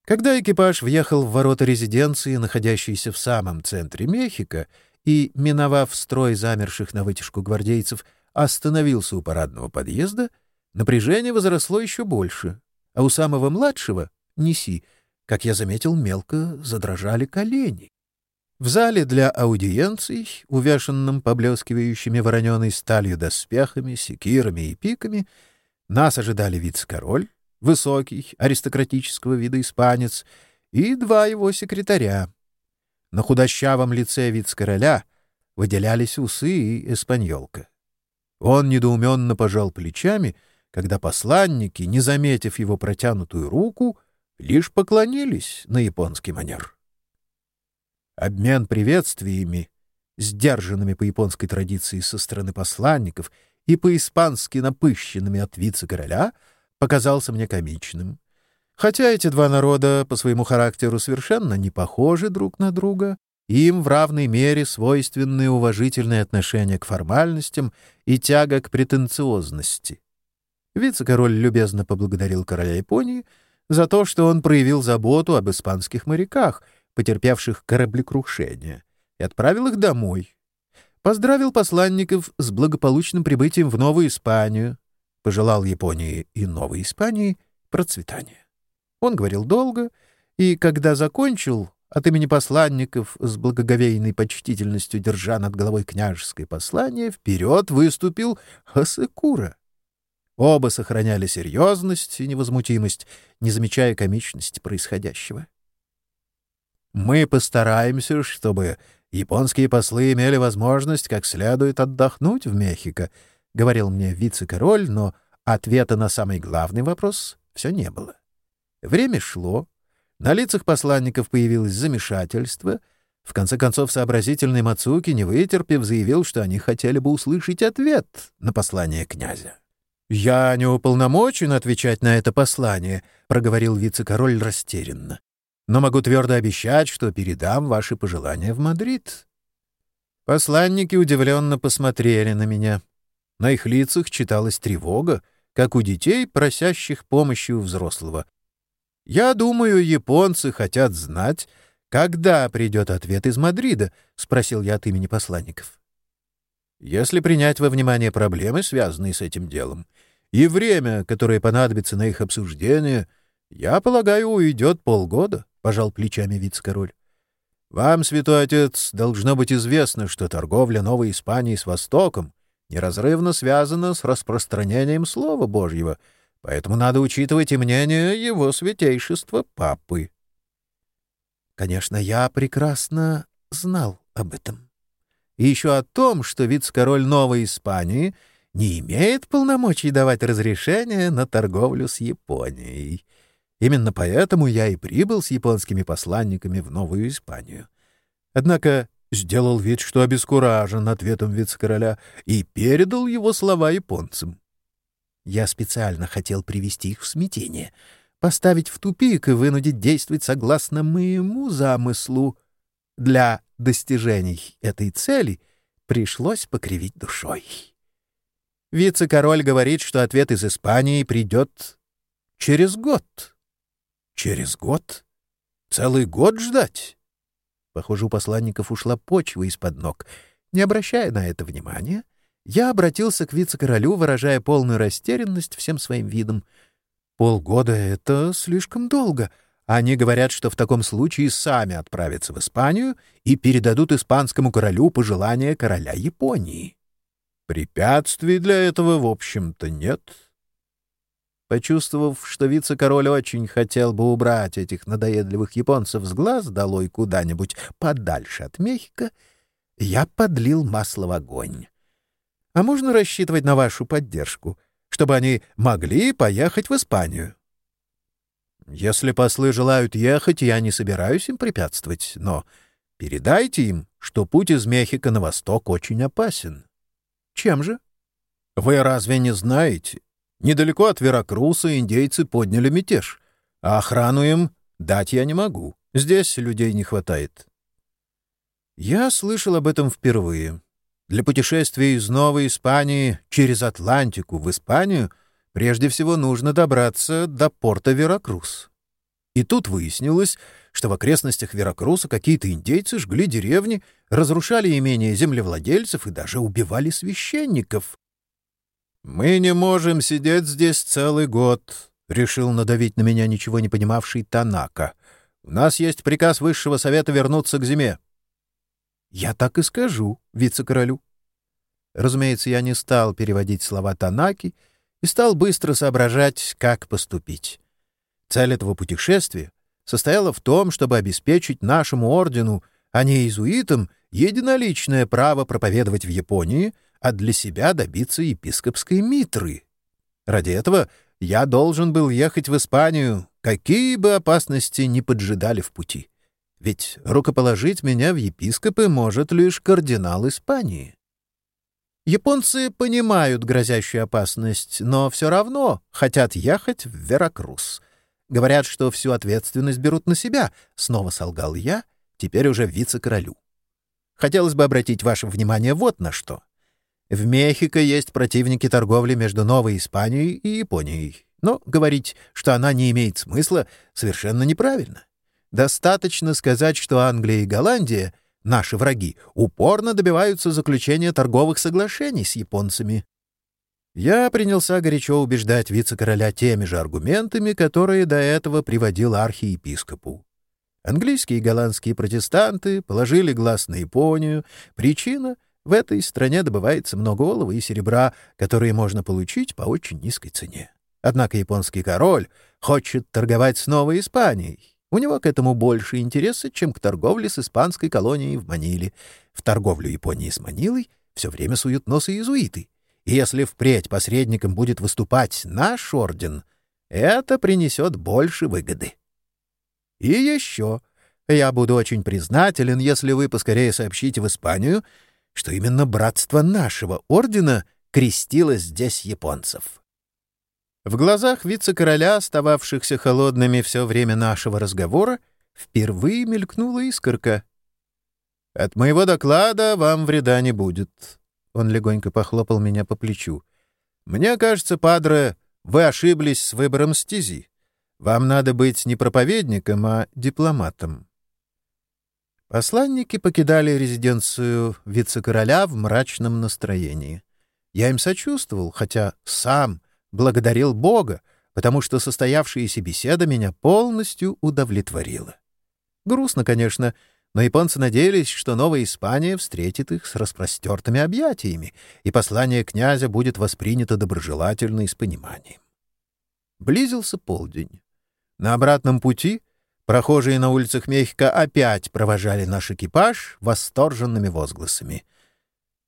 Когда экипаж въехал в ворота резиденции, находящейся в самом центре Мехико, и, миновав строй замерших на вытяжку гвардейцев, остановился у парадного подъезда, напряжение возросло еще больше, а у самого младшего, Неси, как я заметил, мелко задрожали колени. В зале для аудиенций, увешанном поблескивающими вороненой сталью доспехами, секирами и пиками, нас ожидали вице-король, высокий, аристократического вида испанец, и два его секретаря. На худощавом лице вице-короля выделялись усы и эспаньолка. Он недоуменно пожал плечами, когда посланники, не заметив его протянутую руку, лишь поклонились на японский манер. Обмен приветствиями, сдержанными по японской традиции со стороны посланников и по-испански напыщенными от вице-короля, показался мне комичным. Хотя эти два народа по своему характеру совершенно не похожи друг на друга, им в равной мере свойственны уважительные отношения к формальностям и тяга к претенциозности. Вице-король любезно поблагодарил короля Японии за то, что он проявил заботу об испанских моряках, потерпевших кораблекрушение, и отправил их домой. Поздравил посланников с благополучным прибытием в Новую Испанию, пожелал Японии и Новой Испании процветания. Он говорил долго, и, когда закончил, от имени посланников с благоговейной почтительностью держа над головой княжеское послание, вперед выступил Хасекура. Оба сохраняли серьезность и невозмутимость, не замечая комичности происходящего. «Мы постараемся, чтобы японские послы имели возможность как следует отдохнуть в Мехико», — говорил мне вице-король, но ответа на самый главный вопрос все не было. Время шло, на лицах посланников появилось замешательство. В конце концов, сообразительный Мацуки, не вытерпев, заявил, что они хотели бы услышать ответ на послание князя. «Я не уполномочен отвечать на это послание», — проговорил вице-король растерянно. «Но могу твердо обещать, что передам ваши пожелания в Мадрид». Посланники удивленно посмотрели на меня. На их лицах читалась тревога, как у детей, просящих помощи у взрослого. «Я думаю, японцы хотят знать, когда придет ответ из Мадрида», — спросил я от имени посланников. «Если принять во внимание проблемы, связанные с этим делом, и время, которое понадобится на их обсуждение, я полагаю, уйдет полгода», — пожал плечами вице-король. «Вам, святой отец, должно быть известно, что торговля Новой Испании с Востоком неразрывно связана с распространением Слова Божьего — Поэтому надо учитывать и мнение его святейшества папы. Конечно, я прекрасно знал об этом. И еще о том, что вице-король Новой Испании не имеет полномочий давать разрешение на торговлю с Японией. Именно поэтому я и прибыл с японскими посланниками в Новую Испанию. Однако сделал вид, что обескуражен ответом вице-короля, и передал его слова японцам. Я специально хотел привести их в смятение, поставить в тупик и вынудить действовать согласно моему замыслу. Для достижений этой цели пришлось покривить душой. Вице-король говорит, что ответ из Испании придет через год. Через год? Целый год ждать? Похоже, у посланников ушла почва из-под ног. Не обращая на это внимания, — я обратился к вице-королю, выражая полную растерянность всем своим видом. Полгода — это слишком долго. Они говорят, что в таком случае сами отправятся в Испанию и передадут испанскому королю пожелания короля Японии. Препятствий для этого, в общем-то, нет. Почувствовав, что вице-король очень хотел бы убрать этих надоедливых японцев с глаз долой куда-нибудь подальше от Мехико, я подлил масло в огонь. А можно рассчитывать на вашу поддержку, чтобы они могли поехать в Испанию? Если послы желают ехать, я не собираюсь им препятствовать, но передайте им, что путь из Мехико на восток очень опасен. Чем же? Вы разве не знаете? Недалеко от Веракруса индейцы подняли мятеж, а охрану им дать я не могу. Здесь людей не хватает. Я слышал об этом впервые. Для путешествия из Новой Испании через Атлантику в Испанию прежде всего нужно добраться до порта Веракрус. И тут выяснилось, что в окрестностях Веракруса какие-то индейцы жгли деревни, разрушали имения землевладельцев и даже убивали священников. «Мы не можем сидеть здесь целый год», — решил надавить на меня ничего не понимавший Танака. «У нас есть приказ Высшего Совета вернуться к зиме. «Я так и скажу вице-королю». Разумеется, я не стал переводить слова Танаки и стал быстро соображать, как поступить. Цель этого путешествия состояла в том, чтобы обеспечить нашему ордену, а не иезуитам, единоличное право проповедовать в Японии, а для себя добиться епископской митры. Ради этого я должен был ехать в Испанию, какие бы опасности ни поджидали в пути. Ведь рукоположить меня в епископы может лишь кардинал Испании. Японцы понимают грозящую опасность, но все равно хотят ехать в Веракрус. Говорят, что всю ответственность берут на себя. Снова солгал я, теперь уже вице-королю. Хотелось бы обратить ваше внимание вот на что. В Мехико есть противники торговли между Новой Испанией и Японией. Но говорить, что она не имеет смысла, совершенно неправильно. Достаточно сказать, что Англия и Голландия, наши враги, упорно добиваются заключения торговых соглашений с японцами. Я принялся горячо убеждать вице-короля теми же аргументами, которые до этого приводил архиепископу. Английские и голландские протестанты положили глаз на Японию. Причина — в этой стране добывается много олова и серебра, которые можно получить по очень низкой цене. Однако японский король хочет торговать с Новой Испанией. У него к этому больше интереса, чем к торговле с испанской колонией в Маниле. В торговлю Японии с Манилой все время суют носы иезуиты. И если впредь посредником будет выступать наш орден, это принесет больше выгоды. И еще. Я буду очень признателен, если вы поскорее сообщите в Испанию, что именно братство нашего ордена крестило здесь японцев. В глазах вице-короля, остававшихся холодными все время нашего разговора, впервые мелькнула искорка. «От моего доклада вам вреда не будет». Он легонько похлопал меня по плечу. «Мне кажется, падре, вы ошиблись с выбором стези. Вам надо быть не проповедником, а дипломатом». Посланники покидали резиденцию вице-короля в мрачном настроении. Я им сочувствовал, хотя сам благодарил Бога, потому что состоявшаяся беседа меня полностью удовлетворила. Грустно, конечно, но японцы надеялись, что Новая Испания встретит их с распростертыми объятиями, и послание князя будет воспринято доброжелательно и с пониманием. Близился полдень. На обратном пути прохожие на улицах Мехико опять провожали наш экипаж восторженными возгласами.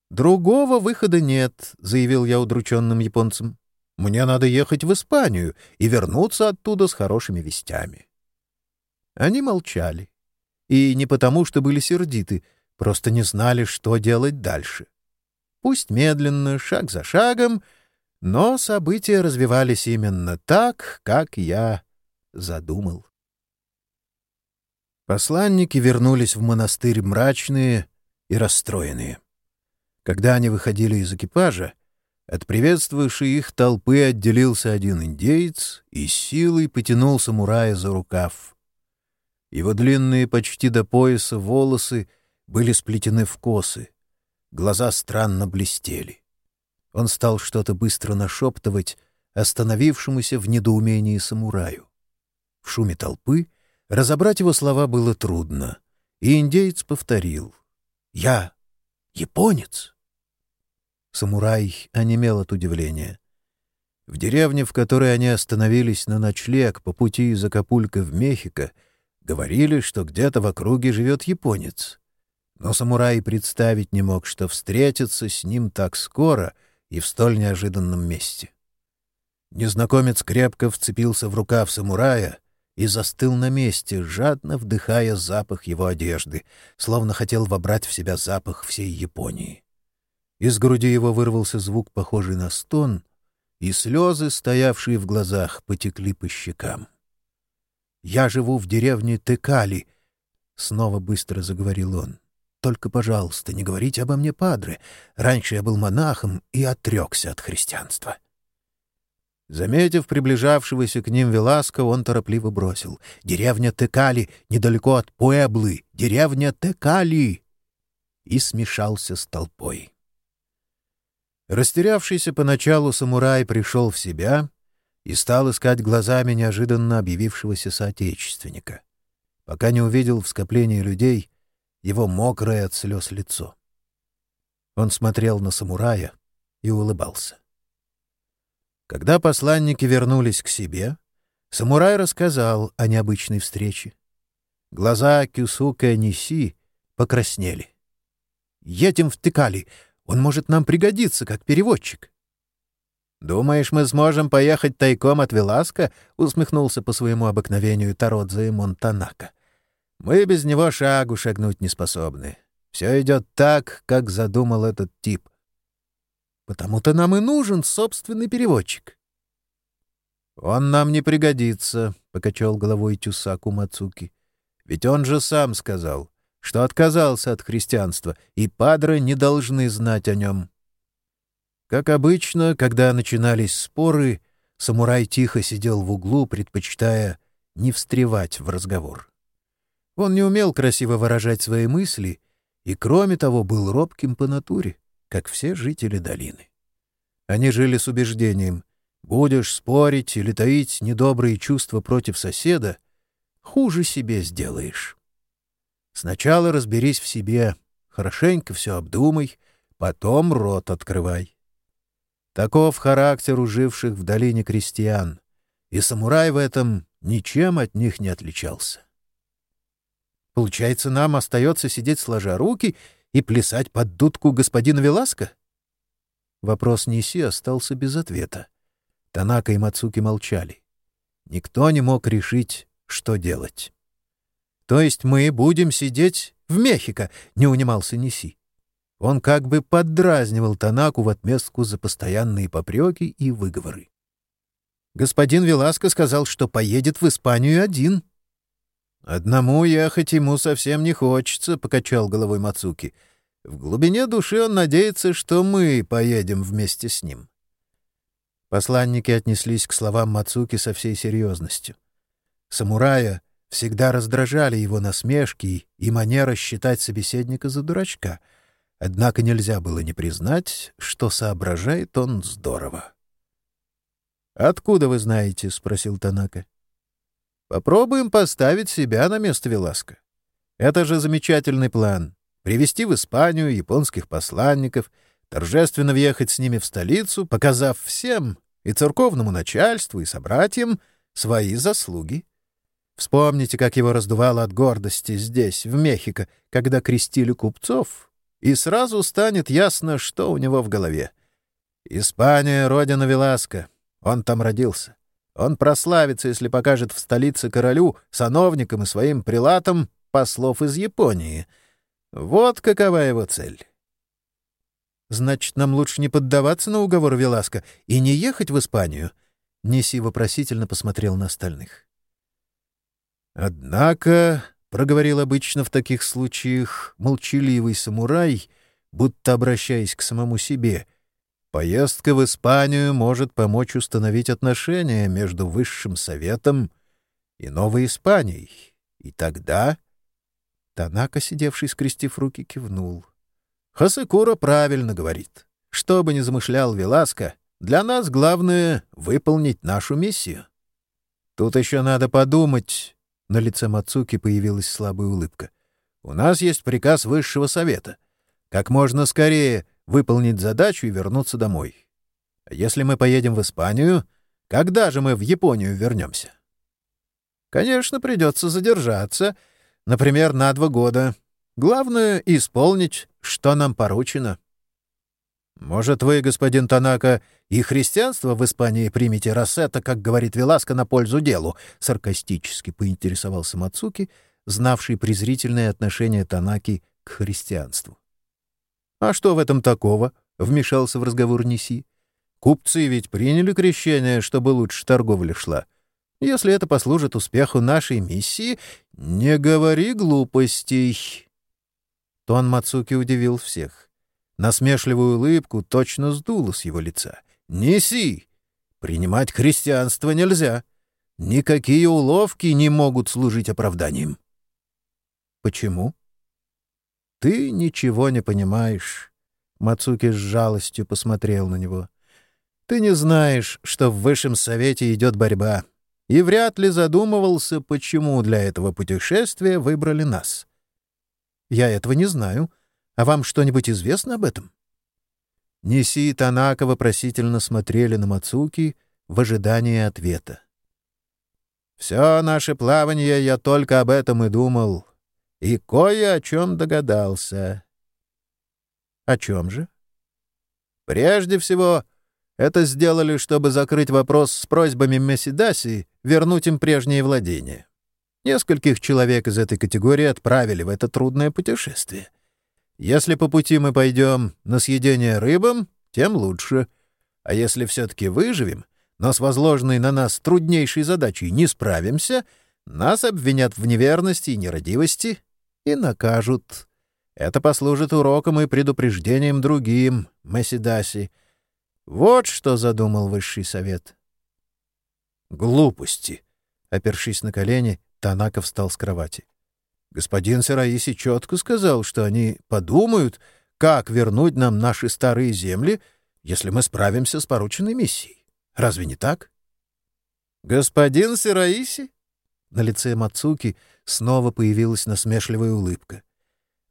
«Другого выхода нет», — заявил я удрученным японцам. Мне надо ехать в Испанию и вернуться оттуда с хорошими вестями. Они молчали. И не потому, что были сердиты, просто не знали, что делать дальше. Пусть медленно, шаг за шагом, но события развивались именно так, как я задумал. Посланники вернулись в монастырь мрачные и расстроенные. Когда они выходили из экипажа, от приветствовавшей их толпы отделился один индеец и силой потянул самурая за рукав. Его длинные почти до пояса волосы были сплетены в косы. Глаза странно блестели. Он стал что-то быстро нашептывать остановившемуся в недоумении самураю. В шуме толпы разобрать его слова было трудно, и индеец повторил. «Я японец». Самурай онемел от удивления. В деревне, в которой они остановились на ночлег по пути из Акапулько в Мехико, говорили, что где-то в округе живет японец. Но самурай представить не мог, что встретиться с ним так скоро и в столь неожиданном месте. Незнакомец крепко вцепился в рукав самурая и застыл на месте, жадно вдыхая запах его одежды, словно хотел вобрать в себя запах всей Японии. Из груди его вырвался звук, похожий на стон, и слезы, стоявшие в глазах, потекли по щекам. «Я живу в деревне Текали», — снова быстро заговорил он. «Только, пожалуйста, не говорите обо мне, падре. Раньше я был монахом и отрекся от христианства». Заметив приближавшегося к ним Веласко, он торопливо бросил. «Деревня Текали, недалеко от Пуэблы! Деревня Текали!» И смешался с толпой. Растерявшийся поначалу самурай пришел в себя и стал искать глазами неожиданно объявившегося соотечественника, пока не увидел в скоплении людей его мокрое от слез лицо. Он смотрел на самурая и улыбался. Когда посланники вернулись к себе, самурай рассказал о необычной встрече. Глаза Кюсука Ниси покраснели. «Едем в Тыкали. Он может нам пригодиться как переводчик. «Думаешь, мы сможем поехать тайком от Веласка?» — усмехнулся по своему обыкновению Тародзе и Монтанака. «Мы без него шагу шагнуть не способны. Все идет так, как задумал этот тип. Потому-то нам и нужен собственный переводчик». «Он нам не пригодится», — покачал головой Тюсаку Мацуки. «Ведь он же сам сказал, что отказался от христианства, и падры не должны знать о нем». Как обычно, когда начинались споры, самурай тихо сидел в углу, предпочитая не встревать в разговор. Он не умел красиво выражать свои мысли и, кроме того, был робким по натуре, как все жители долины. Они жили с убеждением «будешь спорить или таить недобрые чувства против соседа, хуже себе сделаешь». Сначала разберись в себе, хорошенько все обдумай, потом рот открывай. Таков характер уживших в долине крестьян, и самурай в этом ничем от них не отличался. Получается, нам остается сидеть сложа руки и плясать под дудку господина Веласка? Вопрос Ниси остался без ответа. Танака и Мацуки молчали. Никто не мог решить, что делать. «То есть мы будем сидеть в Мехико?» — не унимался Ниси. Он как бы поддразнивал Танаку в отместку за постоянные попреки и выговоры. Господин Веласко сказал, что поедет в Испанию один. «Одному ехать ему совсем не хочется», — покачал головой Мацуки. «В глубине души он надеется, что мы поедем вместе с ним». Посланники отнеслись к словам Мацуки со всей серьезностью. Самурая всегда раздражали его насмешки и манера считать собеседника за дурачка — Однако нельзя было не признать, что соображает он здорово. «Откуда вы знаете?» — спросил Танака. «Попробуем поставить себя на место Веласка. Это же замечательный план. Привести в Испанию японских посланников, торжественно въехать с ними в столицу, показав всем, и церковному начальству, и собратьям, свои заслуги. Вспомните, как его раздувало от гордости здесь, в Мехико, когда крестили купцов, и сразу станет ясно, что у него в голове. Испания — родина Веласка. Он там родился. Он прославится, если покажет в столице королю, сановникам и своим прилатам послов из Японии. Вот какова его цель. Значит, нам лучше не поддаваться на уговор Веласка и не ехать в Испанию? Неси вопросительно посмотрел на остальных. Однако — проговорил обычно в таких случаях молчаливый самурай, будто обращаясь к самому себе. «Поездка в Испанию может помочь установить отношения между Высшим Советом и Новой Испанией. И тогда...» Танака, сидевший скрестив руки, кивнул. «Хасекура правильно говорит. Что бы ни замышлял Веласко, для нас главное — выполнить нашу миссию. Тут еще надо подумать, на лице Мацуки появилась слабая улыбка. «У нас есть приказ Высшего Совета. Как можно скорее выполнить задачу и вернуться домой. А если мы поедем в Испанию, когда же мы в Японию вернемся?» «Конечно, придется задержаться. Например, на два года. Главное — исполнить, что нам поручено». «Может, вы, господин Танака, и христианство в Испании примете, раз это, как говорит Веласко, на пользу делу?» — саркастически поинтересовался Мацуки, знавший презрительное отношение Танаки к христианству. «А что в этом такого?» — вмешался в разговор Неси. «Купцы ведь приняли крещение, чтобы лучше торговля шла. Если это послужит успеху нашей миссии, не говори глупостей». Тон Мацуки удивил всех. Насмешливую улыбку точно сдуло с его лица. «Неси! Принимать христианство нельзя. Никакие уловки не могут служить оправданием». «Почему?» «Ты ничего не понимаешь». Мацуки с жалостью посмотрел на него. «Ты не знаешь, что в Высшем Совете идет борьба, и вряд ли задумывался, почему для этого путешествия выбрали нас». «Я этого не знаю», а вам что-нибудь известно об этом?» Неси и Танака вопросительно смотрели на Мацуки в ожидании ответа. «Все наше плавание я только об этом и думал, и кое о чем догадался». «О чем же?» «Прежде всего, Это сделали, чтобы закрыть вопрос с просьбами Мессидаси вернуть им прежние владения. Нескольких человек из этой категории отправили в это трудное путешествие. Если по пути мы пойдем на съедение рыбам, тем лучше. А если все-таки выживем, но с возложенной на нас труднейшей задачей не справимся, нас обвинят в неверности и нерадивости и накажут. Это послужит уроком и предупреждением другим, Мессидаси. Вот что задумал высший совет. Глупости. Опершись на колени, Танака встал с кровати. Господин Сараиси четко сказал, что они подумают, как вернуть нам наши старые земли, если мы справимся с порученной миссией. Разве не так? Господин Сираиси? На лице Мацуки снова появилась насмешливая улыбка.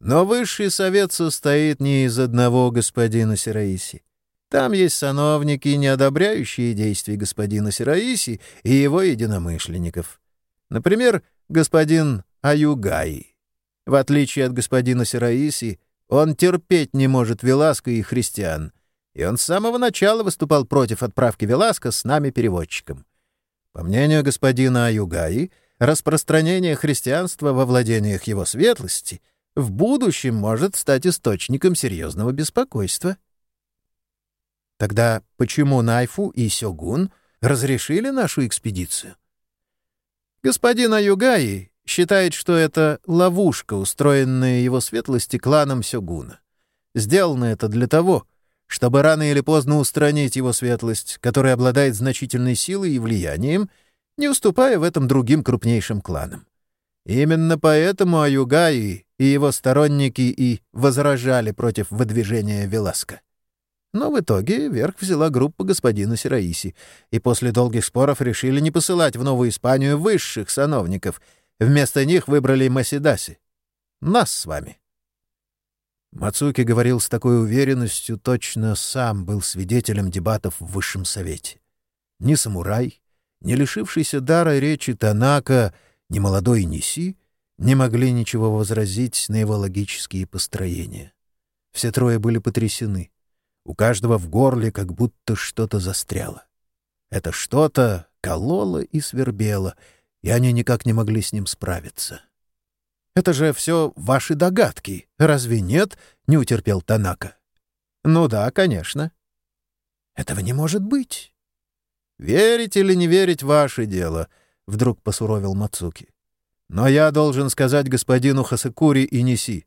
Но высший совет состоит не из одного господина Сираиси. Там есть сановники, не одобряющие действий господина Сираиси и его единомышленников. Например, господин Аюгаи. В отличие от господина Сираиси, он терпеть не может Веласка и христиан, и он с самого начала выступал против отправки Веласка с нами переводчиком. По мнению господина Аюгаи, распространение христианства во владениях его светлости в будущем может стать источником серьезного беспокойства. Тогда почему Найфу и Сёгун разрешили нашу экспедицию? Господин Аюгаи считает, что это ловушка, устроенная его светлости кланом Сёгуна. Сделано это для того, чтобы рано или поздно устранить его светлость, которая обладает значительной силой и влиянием, не уступая в этом другим крупнейшим кланам. Именно поэтому Аюгаи и его сторонники и возражали против выдвижения Веласка. Но в итоге верх взяла группа господина Сираиси, и после долгих споров решили не посылать в Новую Испанию высших сановников. Вместо них выбрали Масидаси. Нас с вами. Мацуки говорил с такой уверенностью, точно сам был свидетелем дебатов в Высшем Совете. Ни самурай, ни лишившийся дара речи Танака, ни молодой Ниси не могли ничего возразить на его логические построения. Все трое были потрясены — у каждого в горле как будто что-то застряло. Это что-то кололо и свербело, и они никак не могли с ним справиться. «Это же все ваши догадки, разве нет?» — не утерпел Танака. «Ну да, конечно». «Этого не может быть». «Верить или не верить — ваше дело», — вдруг посуровил Мацуки. «Но я должен сказать господину Хасакури и Неси.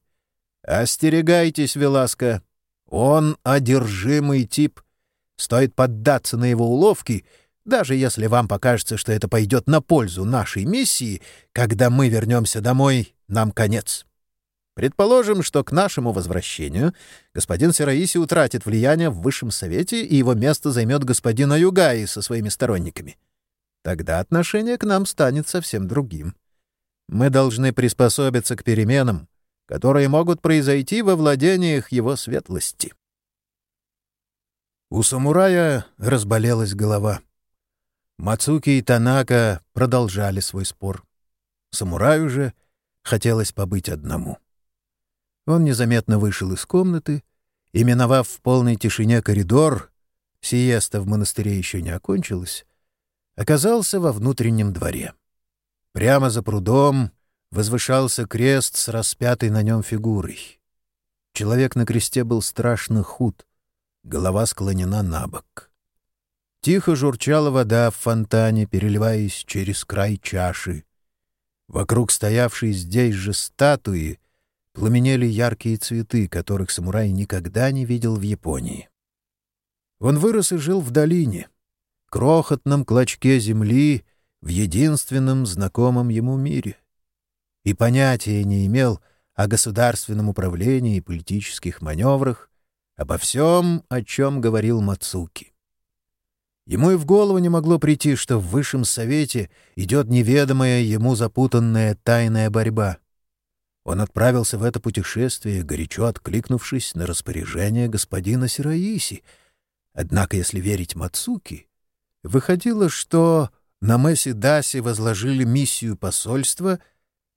Остерегайтесь, Веласка, он одержимый тип. Стоит поддаться на его уловки, даже если вам покажется, что это пойдет на пользу нашей миссии, когда мы вернемся домой, нам конец. Предположим, что к нашему возвращению господин Сираиси утратит влияние в Высшем Совете, и его место займет господин Аюгаи со своими сторонниками. Тогда отношение к нам станет совсем другим. Мы должны приспособиться к переменам, которые могут произойти во владениях его светлости. У самурая разболелась голова. Мацуки и Танака продолжали свой спор. Самураю же хотелось побыть одному. Он незаметно вышел из комнаты и, миновав в полной тишине коридор, сиеста в монастыре еще не окончилась, оказался во внутреннем дворе. Прямо за прудом возвышался крест с распятой на нем фигурой. Человек на кресте был страшно худ, голова склонена на бок. Тихо журчала вода в фонтане, переливаясь через край чаши. Вокруг стоявшей здесь же статуи пламенели яркие цветы, которых самурай никогда не видел в Японии. Он вырос и жил в долине, крохотном клочке земли, в единственном знакомом ему мире — и понятия не имел о государственном управлении и политических маневрах, обо всем, о чем говорил Мацуки. Ему и в голову не могло прийти, что в Высшем Совете идет неведомая ему запутанная тайная борьба. Он отправился в это путешествие, горячо откликнувшись на распоряжение господина Сираиси. Однако, если верить Мацуки, выходило, что на Месси Даси возложили миссию посольства —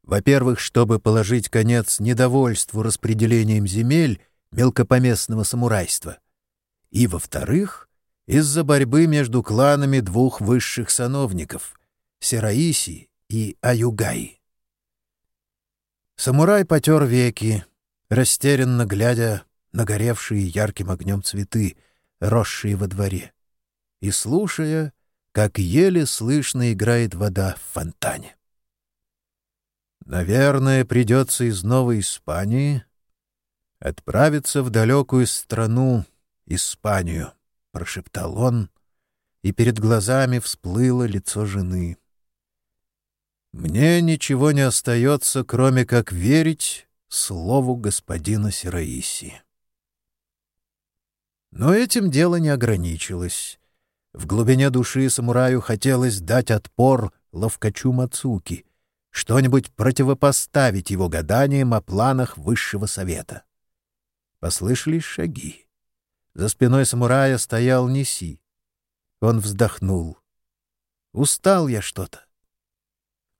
во-первых, чтобы положить конец недовольству распределением земель мелкопоместного самурайства. И, во-вторых, из-за борьбы между кланами двух высших сановников — Сераиси и Аюгаи. Самурай потер веки, растерянно глядя на горевшие ярким огнем цветы, росшие во дворе, и слушая, как еле слышно играет вода в фонтане. Наверное, придется из Новой Испании отправиться в далекую страну Испанию, — прошептал он, и перед глазами всплыло лицо жены. Мне ничего не остается, кроме как верить слову господина Сираиси. Но этим дело не ограничилось. В глубине души самураю хотелось дать отпор ловкачу Мацуки, что-нибудь противопоставить его гаданиям о планах высшего совета. Послышались шаги. За спиной самурая стоял Неси. Он вздохнул. «Устал я что-то».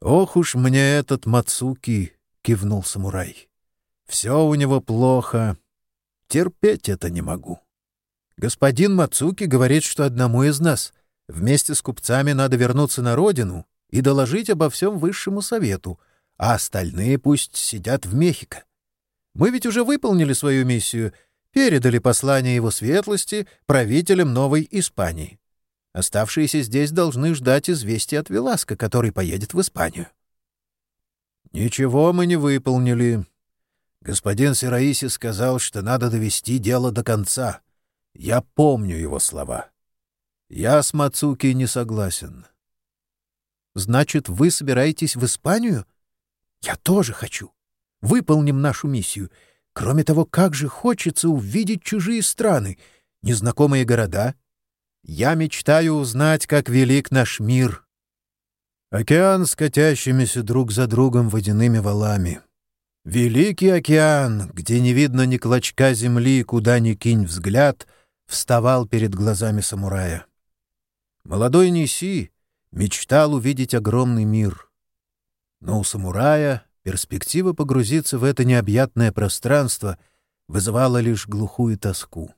«Ох уж мне этот Мацуки!» — кивнул самурай. «Все у него плохо. Терпеть это не могу». Господин Мацуки говорит, что одному из нас вместе с купцами надо вернуться на родину и доложить обо всем высшему совету, а остальные пусть сидят в Мехико. Мы ведь уже выполнили свою миссию, передали послание его светлости правителям Новой Испании. Оставшиеся здесь должны ждать известия от Веласка, который поедет в Испанию. «Ничего мы не выполнили. Господин Сираиси сказал, что надо довести дело до конца», я помню его слова. Я с Мацуки не согласен. Значит, вы собираетесь в Испанию? Я тоже хочу. Выполним нашу миссию. Кроме того, как же хочется увидеть чужие страны, незнакомые города. Я мечтаю узнать, как велик наш мир. Океан с катящимися друг за другом водяными валами. Великий океан, где не видно ни клочка земли, куда ни кинь взгляд — вставал перед глазами самурая. Молодой Ниси мечтал увидеть огромный мир. Но у самурая перспектива погрузиться в это необъятное пространство вызывала лишь глухую тоску.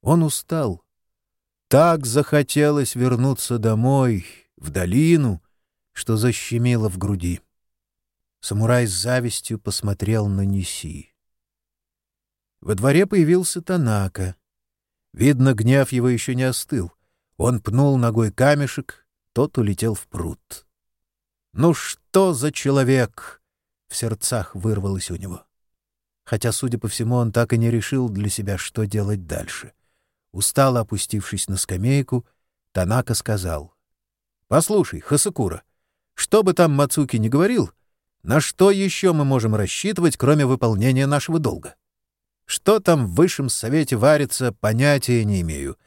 Он устал. Так захотелось вернуться домой, в долину, что защемило в груди. Самурай с завистью посмотрел на Ниси. Во дворе появился Танака — Видно, гнев его еще не остыл. Он пнул ногой камешек, тот улетел в пруд. «Ну что за человек?» — в сердцах вырвалось у него. Хотя, судя по всему, он так и не решил для себя, что делать дальше. Устало опустившись на скамейку, Танака сказал. «Послушай, Хасакура, что бы там Мацуки ни говорил, на что еще мы можем рассчитывать, кроме выполнения нашего долга?» Что там в высшем совете варится, понятия не имею.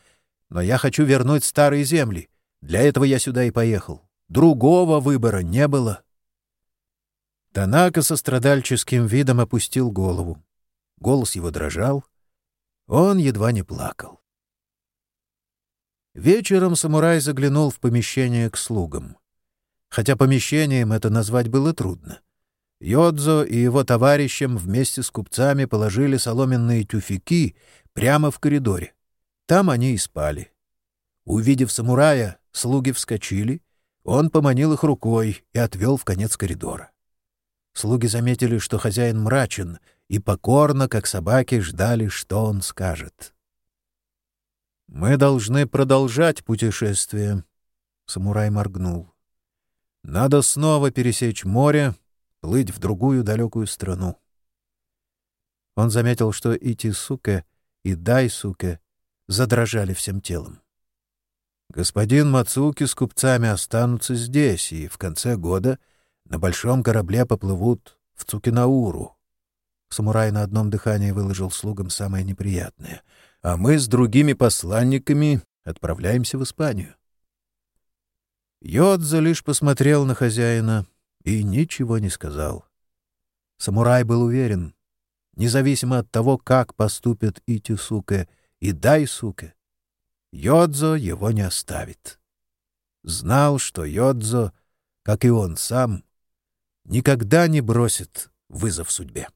Но я хочу вернуть старые земли. Для этого я сюда и поехал. Другого выбора не было. Танака со страдальческим видом опустил голову. Голос его дрожал. Он едва не плакал. Вечером самурай заглянул в помещение к слугам. Хотя помещением это назвать было трудно. Йодзо и его товарищам вместе с купцами положили соломенные тюфяки прямо в коридоре. Там они и спали. Увидев самурая, слуги вскочили, он поманил их рукой и отвел в конец коридора. Слуги заметили, что хозяин мрачен, и покорно, как собаки, ждали, что он скажет. «Мы должны продолжать путешествие», — самурай моргнул. «Надо снова пересечь море плыть в другую далекую страну. Он заметил, что и Тисуке, и Дайсуке задрожали всем телом. Господин Мацуки с купцами останутся здесь, и в конце года на большом корабле поплывут в Цукинауру. Самурай на одном дыхании выложил слугам самое неприятное. А мы с другими посланниками отправляемся в Испанию. Йодза лишь посмотрел на хозяина, и ничего не сказал. Самурай был уверен, независимо от того, как поступят и Тюсуке, и Дайсуке, Йодзо его не оставит. Знал, что Йодзо, как и он сам, никогда не бросит вызов судьбе.